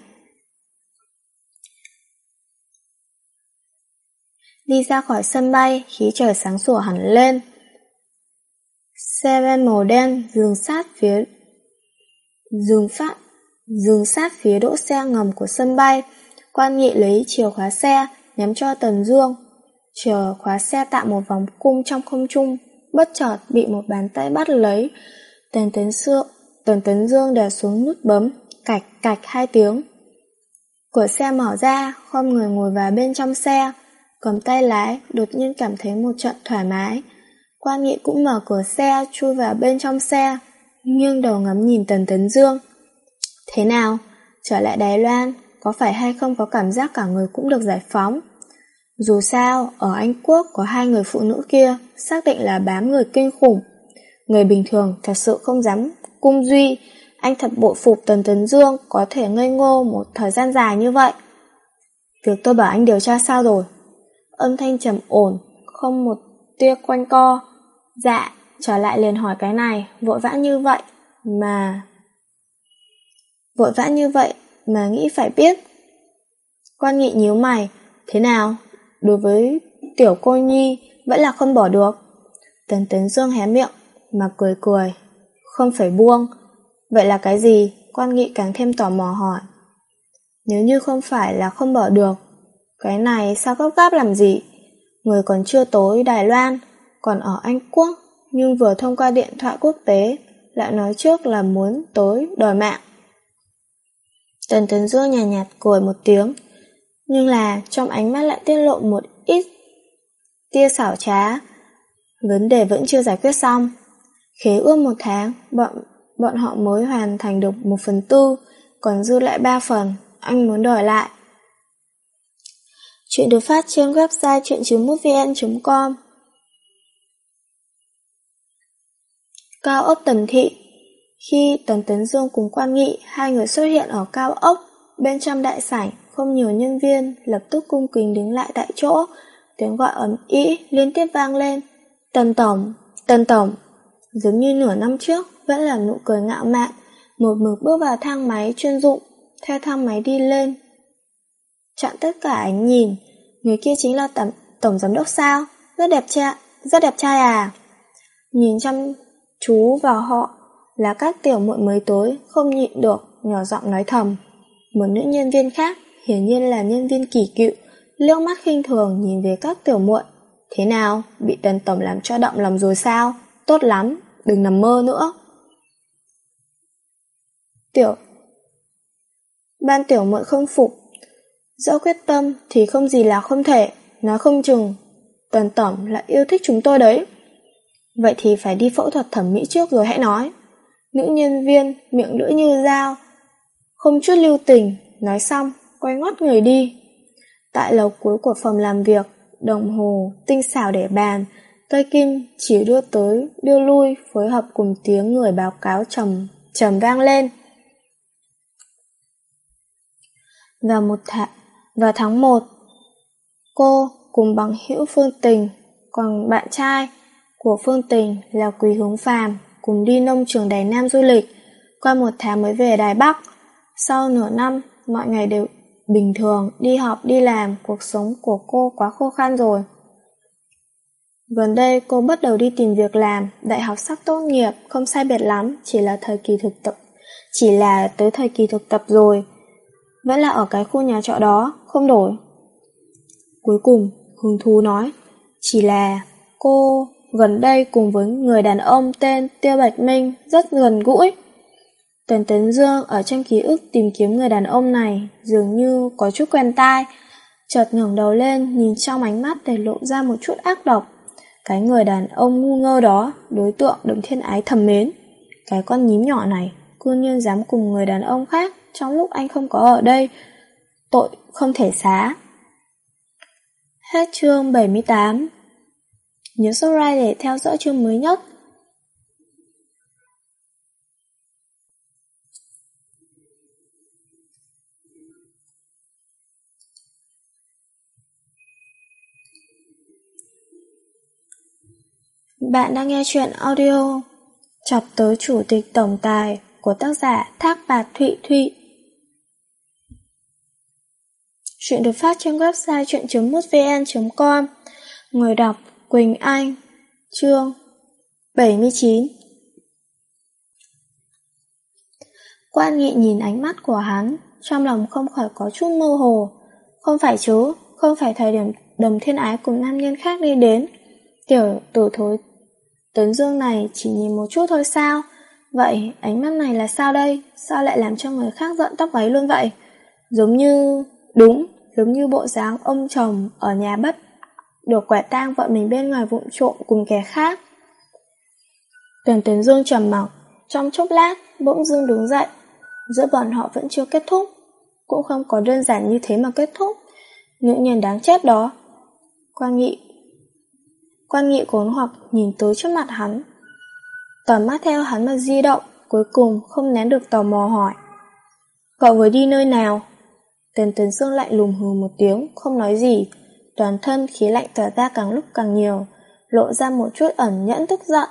Đi ra khỏi sân bay, khí trời sáng sủa hẳn lên. Xe ben màu đen dừng sát phía dừng phát dừng sát phía đỗ xe ngầm của sân bay. Quan nghị lấy chìa khóa xe nhắm cho Tần Dương. Chìa khóa xe tạo một vòng cung trong không trung, bất chợt bị một bàn tay bắt lấy. Tần Tấn Dương, Tần Tấn Dương đè xuống nút bấm, cạch cạch hai tiếng. Cửa xe mở ra, không người ngồi vào bên trong xe, cầm tay lái, đột nhiên cảm thấy một trận thoải mái. Quan Nghị cũng mở cửa xe, chui vào bên trong xe, nghiêng đầu ngắm nhìn Tần Tấn Dương. Thế nào? Trở lại Đài Loan, có phải hay không có cảm giác cả người cũng được giải phóng? Dù sao, ở Anh Quốc có hai người phụ nữ kia, xác định là bám người kinh khủng. Người bình thường thật sự không dám cung duy, anh thật bội phục Tần Tấn Dương có thể ngây ngô một thời gian dài như vậy. Việc tôi bảo anh điều tra sao rồi? Âm thanh trầm ổn, không một tia quanh co. Dạ, trở lại liền hỏi cái này, vội vã như vậy, mà... Vội vã như vậy, mà nghĩ phải biết. Quan nghị nhíu mày, thế nào? Đối với tiểu cô nhi, vẫn là không bỏ được. Tần Tấn Dương hé miệng, mà cười cười. Không phải buông. Vậy là cái gì? Quan nghị càng thêm tò mò hỏi. Nếu như không phải là không bỏ được, cái này sao gấp gáp làm gì? Người còn chưa tối Đài Loan, còn ở Anh Quốc, nhưng vừa thông qua điện thoại quốc tế, lại nói trước là muốn tối đòi mạng. Tần Tấn Dương nhàn nhạt, nhạt cười một tiếng, nhưng là trong ánh mắt lại tiết lộ một ít tia xảo trá. Vấn đề vẫn chưa giải quyết xong. Khế ước một tháng, bọn bọn họ mới hoàn thành được một phần tư, còn dư lại ba phần, anh muốn đòi lại. Chuyện được phát trên website chuyện.mútvn.com Cao ốc Tần Thị khi Tần Tấn Dương cùng quan nghị, hai người xuất hiện ở cao ốc, bên trong đại sảnh, không nhiều nhân viên, lập tức cung kính đứng lại tại chỗ, tiếng gọi ấm ý liên tiếp vang lên. Tần Tổng, Tần Tổng, giống như nửa năm trước, vẫn là nụ cười ngạo mạn, một mực bước vào thang máy chuyên dụng, theo thang máy đi lên. Chặn tất cả ánh nhìn, người kia chính là tầm, tổng giám đốc sao? Rất đẹp trai, rất đẹp trai à? Nhìn chăm chú vào họ là các tiểu muội mới tối không nhịn được, nhỏ giọng nói thầm. Một nữ nhân viên khác, hiển nhiên là nhân viên kỳ cựu, liếc mắt khinh thường nhìn về các tiểu muội. Thế nào, bị tần tổng làm cho động lòng rồi sao? Tốt lắm, đừng nằm mơ nữa. Tiểu Ban tiểu muội không phục Dẫu quyết tâm thì không gì là không thể Nói không chừng Tần tổng lại yêu thích chúng tôi đấy Vậy thì phải đi phẫu thuật thẩm mỹ trước rồi hãy nói Nữ nhân viên Miệng lưỡi như dao. Không chút lưu tình Nói xong quay ngoắt người đi. Tại lầu cuối của phòng làm việc Đồng hồ tinh xảo để bàn Tây kim chỉ đưa tới Đưa lui phối hợp cùng tiếng người báo cáo trầm trầm vang lên. Vào một thạ, vào tháng 1 Cô cùng bằng hữu Phương Tình Còn bạn trai của Phương Tình là Quý Hướng Phàm. Cùng đi nông trường Đài Nam du lịch. Qua một tháng mới về Đài Bắc, Sau nửa năm, Mọi ngày đều bình thường, Đi học, đi làm, Cuộc sống của cô quá khô khan rồi. Gần đây, cô bắt đầu đi tìm việc làm, Đại học sắp tốt nghiệp, Không sai biệt lắm, Chỉ là thời kỳ thực tập, Chỉ là tới thời kỳ thực tập rồi. Vẫn là ở cái khu nhà trọ đó, Không đổi. Cuối cùng, Hứng thú nói, Chỉ là cô gần đây cùng với người đàn ông tên Tiêu Bạch Minh rất gần gũi. Tần Tấn Dương ở trong ký ức tìm kiếm người đàn ông này dường như có chút quen tai. Chợt ngẩng đầu lên nhìn trong ánh mắt để lộ ra một chút ác độc. Cái người đàn ông ngu ngơ đó, đối tượng đống thiên ái thầm mến. Cái con nhím nhỏ này, cư nhiên dám cùng người đàn ông khác trong lúc anh không có ở đây. Tội không thể xá. Hết chương 78 Nhớ subscribe để theo dõi chương mới nhất. Bạn đang nghe chuyện audio Chọc tới Chủ tịch Tổng Tài của tác giả Thác Bạc Thụy Thụy. Chuyện được phát trên website chuyện.mútvn.com Người đọc Quỳnh Anh, Chương 79 Quan nghị nhìn ánh mắt của hắn, Trong lòng không khỏi có chút mơ hồ. Không phải chứ, Không phải thời điểm đồng thiên ái cùng nam nhân khác đi đến. Tiểu tử thối Tấn Dương này chỉ nhìn một chút thôi sao? Vậy ánh mắt này là sao đây? Sao lại làm cho người khác giận tóc ấy luôn vậy? Giống như, Đúng, Giống như bộ dáng ông chồng Ở nhà bất được quả tang vợ mình bên ngoài vụng trộm cùng kẻ khác. Tần Tấn Dương trầm mặc, trong chốc lát, bỗng Dương đứng dậy. Giữa bọn họ vẫn chưa kết thúc, cũng không có đơn giản như thế mà kết thúc. Nữ nhân đáng chết đó. Quan nghị Quan nghị cốn hoặc nhìn tới trước mặt hắn. Tầm mắt theo hắn mà di động, cuối cùng không nén được tò mò hỏi. Cậu vừa đi nơi nào? Tần Tấn Dương lại lùm hừ một tiếng, không nói gì, toàn thân khí lạnh tỏa ra càng lúc càng nhiều, lộ ra một chút ẩn nhẫn tức giận.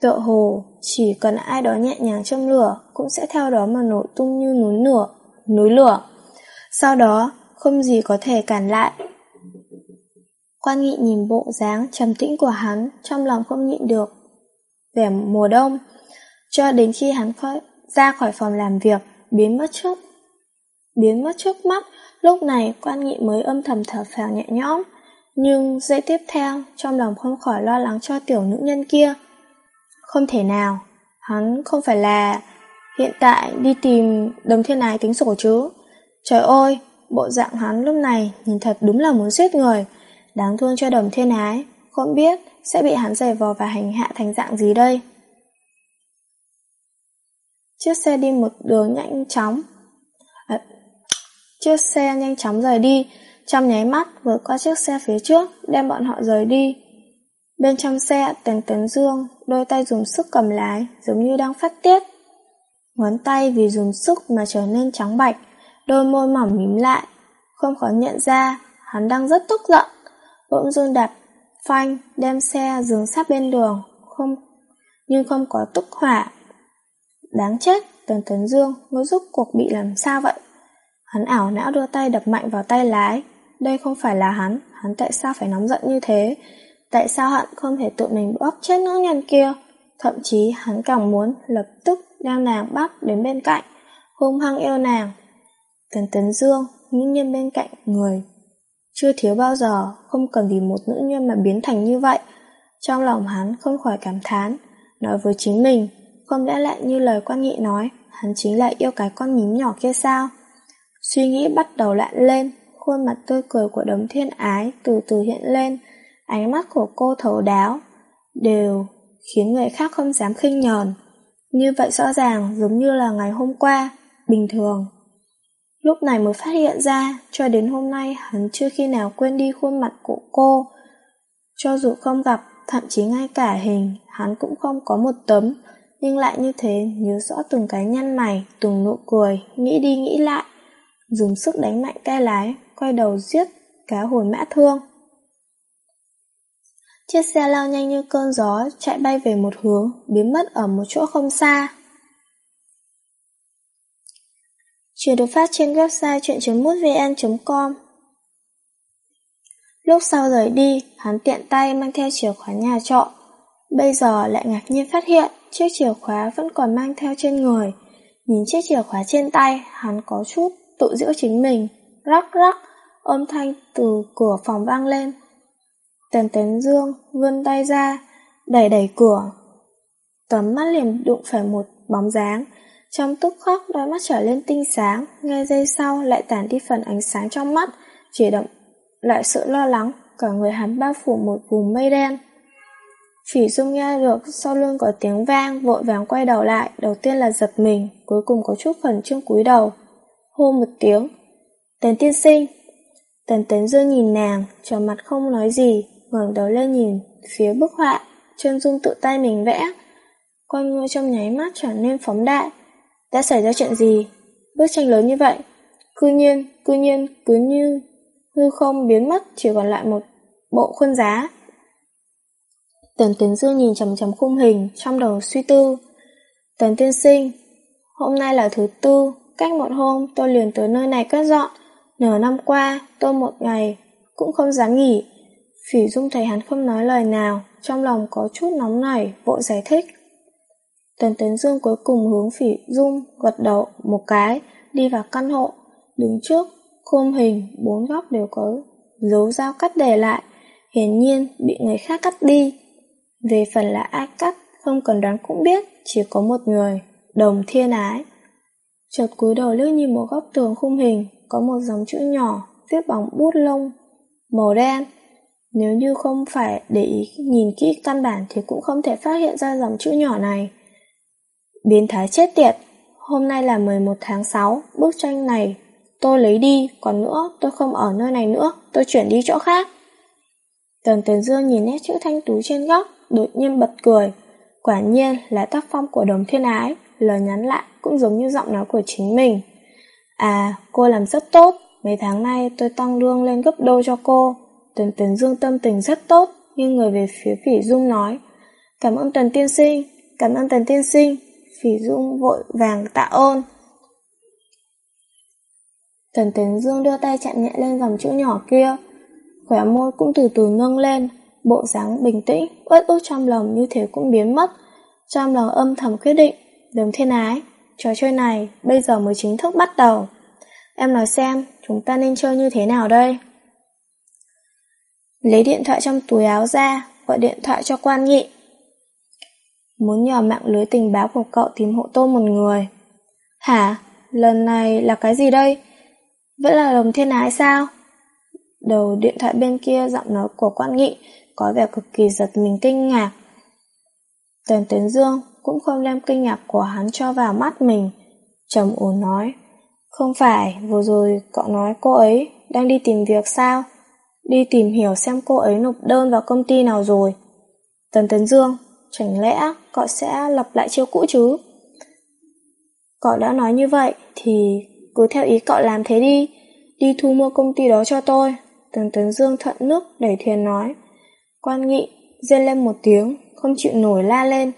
Tựa hồ, chỉ cần ai đó nhẹ nhàng châm lửa, cũng sẽ theo đó mà nổ tung như núi lửa, núi lửa. Sau đó, không gì có thể cản lại. Quan nghị nhìn bộ dáng trầm tĩnh của hắn, trong lòng không nhịn được. Vẻ mùa đông, cho đến khi hắn khỏi, ra khỏi phòng làm việc, biến mất trước. Biến mất trước mắt, Lúc này quan nghị mới âm thầm thở phào nhẹ nhõm, nhưng giây tiếp theo trong lòng không khỏi lo lắng cho tiểu nữ nhân kia. Không thể nào, hắn không phải là hiện tại đi tìm đồng thiên ái tính sổ chứ. Trời ơi, bộ dạng hắn lúc này nhìn thật đúng là muốn giết người. Đáng thương cho đồng thiên ái, không biết sẽ bị hắn giày vò và hành hạ thành dạng gì đây. Chiếc xe đi một đường nhanh chóng, Chiếc xe nhanh chóng rời đi, trong nháy mắt vượt qua chiếc xe phía trước, đem bọn họ rời đi. Bên trong xe, Tần Tấn Dương, đôi tay dùng sức cầm lái, giống như đang phát tiết. Ngón tay vì dùng sức mà trở nên trắng bạch, đôi môi mỏng mím lại. Không khó nhận ra, hắn đang rất tức giận. Bỗng Dương đạp phanh, đem xe dừng sát bên đường, không nhưng không có tức hỏa. Đáng chết, Tần Tấn Dương, nó giúp cuộc bị làm sao vậy? Hắn ảo não đưa tay đập mạnh vào tay lái. Đây không phải là hắn, hắn tại sao phải nóng giận như thế? Tại sao hắn không thể tự mình bóp chết nữ nhân kia? Thậm chí hắn càng muốn lập tức đem nàng bắt đến bên cạnh, hung hăng yêu nàng. Tần Tấn Dương, nữ nhân bên cạnh người. Chưa thiếu bao giờ, không cần vì một nữ nhân mà biến thành như vậy. Trong lòng hắn không khỏi cảm thán, nói với chính mình, không lẽ lại như lời quan nghị nói, hắn chính là yêu cái con nhím nhỏ kia sao? Suy nghĩ bắt đầu lạn lên, khuôn mặt tươi cười của đống thiên ái từ từ hiện lên, ánh mắt của cô thấu đáo, đều khiến người khác không dám khinh nhờn. Như vậy rõ ràng giống như là ngày hôm qua, bình thường. Lúc này mới phát hiện ra, cho đến hôm nay hắn chưa khi nào quên đi khuôn mặt của cô. Cho dù không gặp, thậm chí ngay cả hình, hắn cũng không có một tấm, nhưng lại như thế nhớ rõ từng cái nhăn mày, từng nụ cười, nghĩ đi nghĩ lại, dùng sức đánh mạnh tay lái, quay đầu giết cá hồi mã thương. Chiếc xe lao nhanh như cơn gió, chạy bay về một hướng, biến mất ở một chỗ không xa. Chuyện được phát trên website chuyện.mútvn.com Lúc sau rời đi, hắn tiện tay mang theo chìa khóa nhà trọ. Bây giờ lại ngạc nhiên phát hiện chiếc chìa khóa vẫn còn mang theo trên người. Nhìn chiếc chìa khóa trên tay, hắn có chút tự giễu chính mình. Rắc rắc, âm thanh từ cửa phòng vang lên. Tần Tấn Dương vươn tay ra, đẩy đẩy cửa. Tấm mắt liền đụng phải một bóng dáng. Trong tức khắc đôi mắt trở lên tinh sáng, ngay giây sau lại tản đi phần ánh sáng trong mắt, chỉ động lại sự lo lắng, cả người hắn bao phủ một vùng mây đen. Phỉ Dung nghe được sau lưng có tiếng vang, vội vàng quay đầu lại, đầu tiên là giật mình, cuối cùng có chút khẩn trương cúi đầu. Hô một tiếng. Tần tiên sinh. Tần Tấn Dương nhìn nàng, trở mặt không nói gì, ngẩng đầu lên nhìn phía bức họa, chân dung tự tay mình vẽ. Con ngươi trong nháy mắt trở nên phóng đại. Đã xảy ra chuyện gì? Bức tranh lớn như vậy. Cư nhiên, cư nhiên, cứ như hư không biến mất chỉ còn lại một bộ khuôn giá. Tần Tiến Dương nhìn chầm chầm khung hình, trong đầu suy tư. Tần tiên sinh, hôm nay là thứ tư, cách một hôm tôi liền tới nơi này cất dọn. Nửa năm qua, tôi một ngày cũng không dám nghỉ. Phỉ Dung thấy hắn không nói lời nào, trong lòng có chút nóng nảy, vội giải thích. Tần tấn Dương cuối cùng hướng Phỉ Dung gật đầu một cái, đi vào căn hộ, đứng trước khung hình, bốn góc đều có dấu dao cắt để lại, hiển nhiên bị người khác cắt đi. Về phần là ai cắt, không cần đoán cũng biết, chỉ có một người, đồng thiên ái. Chợt cúi đầu lướt nhìn một góc tường khung hình, có một dòng chữ nhỏ, viết bằng bút lông, màu đen. Nếu như không phải để ý nhìn kỹ căn bản thì cũng không thể phát hiện ra dòng chữ nhỏ này. Biến thái chết tiệt, hôm nay là 11 tháng 6, bức tranh này tôi lấy đi, còn nữa tôi không ở nơi này nữa, tôi chuyển đi chỗ khác. Tần Tần Dương nhìn nét chữ thanh tú trên góc, đột nhiên bật cười. Quả nhiên là tác phong của đồng thiên ái, lời nhắn lại cũng giống như giọng nói của chính mình. À, cô làm rất tốt, mấy tháng nay tôi tăng lương lên gấp đôi cho cô. Tần Tần Dương tâm tình rất tốt, nhưng người về phía Phỉ Dung nói. Cảm ơn Tần Tiên Sinh, cảm ơn Tần Tiên Sinh. Phỉ Dung vội vàng tạ ơn. Tần Tấn Dương đưa tay chạm nhẹ lên dòng chữ nhỏ kia. Khóe môi cũng từ từ nâng lên, bộ dáng bình tĩnh, uất út trong lòng như thế cũng biến mất. Trong lòng âm thầm quyết định, đừng thiên ái, trò chơi này bây giờ mới chính thức bắt đầu. Em nói xem, chúng ta nên chơi như thế nào đây? Lấy điện thoại trong túi áo ra, gọi điện thoại cho quan nghị. Muốn nhờ mạng lưới tình báo của cậu tìm hộ tôi một người. Hả? Lần này là cái gì đây? Vẫn là đồng thiên ái sao? Đầu điện thoại bên kia giọng nói của quan nghị có vẻ cực kỳ giật mình kinh ngạc. Tần Tiến Dương cũng không đem kinh ngạc của hắn cho vào mắt mình. Trầm ổn nói, không phải, vừa rồi cậu nói cô ấy đang đi tìm việc sao? Đi tìm hiểu xem cô ấy nộp đơn vào công ty nào rồi. Tần Tấn Dương, chẳng lẽ cậu sẽ lập lại chiêu cũ chứ? Cậu đã nói như vậy thì cứ theo ý cậu làm thế đi, đi thu mua công ty đó cho tôi. Tần Tấn Dương thuận nước đẩy thuyền nói. Quan nghị, rên lên một tiếng, không chịu nổi la lên.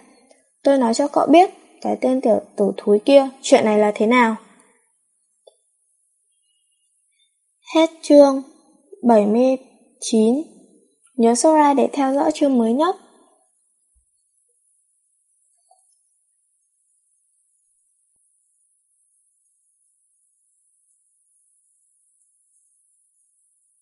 Tôi nói cho cậu biết, cái tên tiểu tử thúi kia, chuyện này là thế nào. Hết chương 79 Nhớ subscribe để theo dõi chương mới nhất.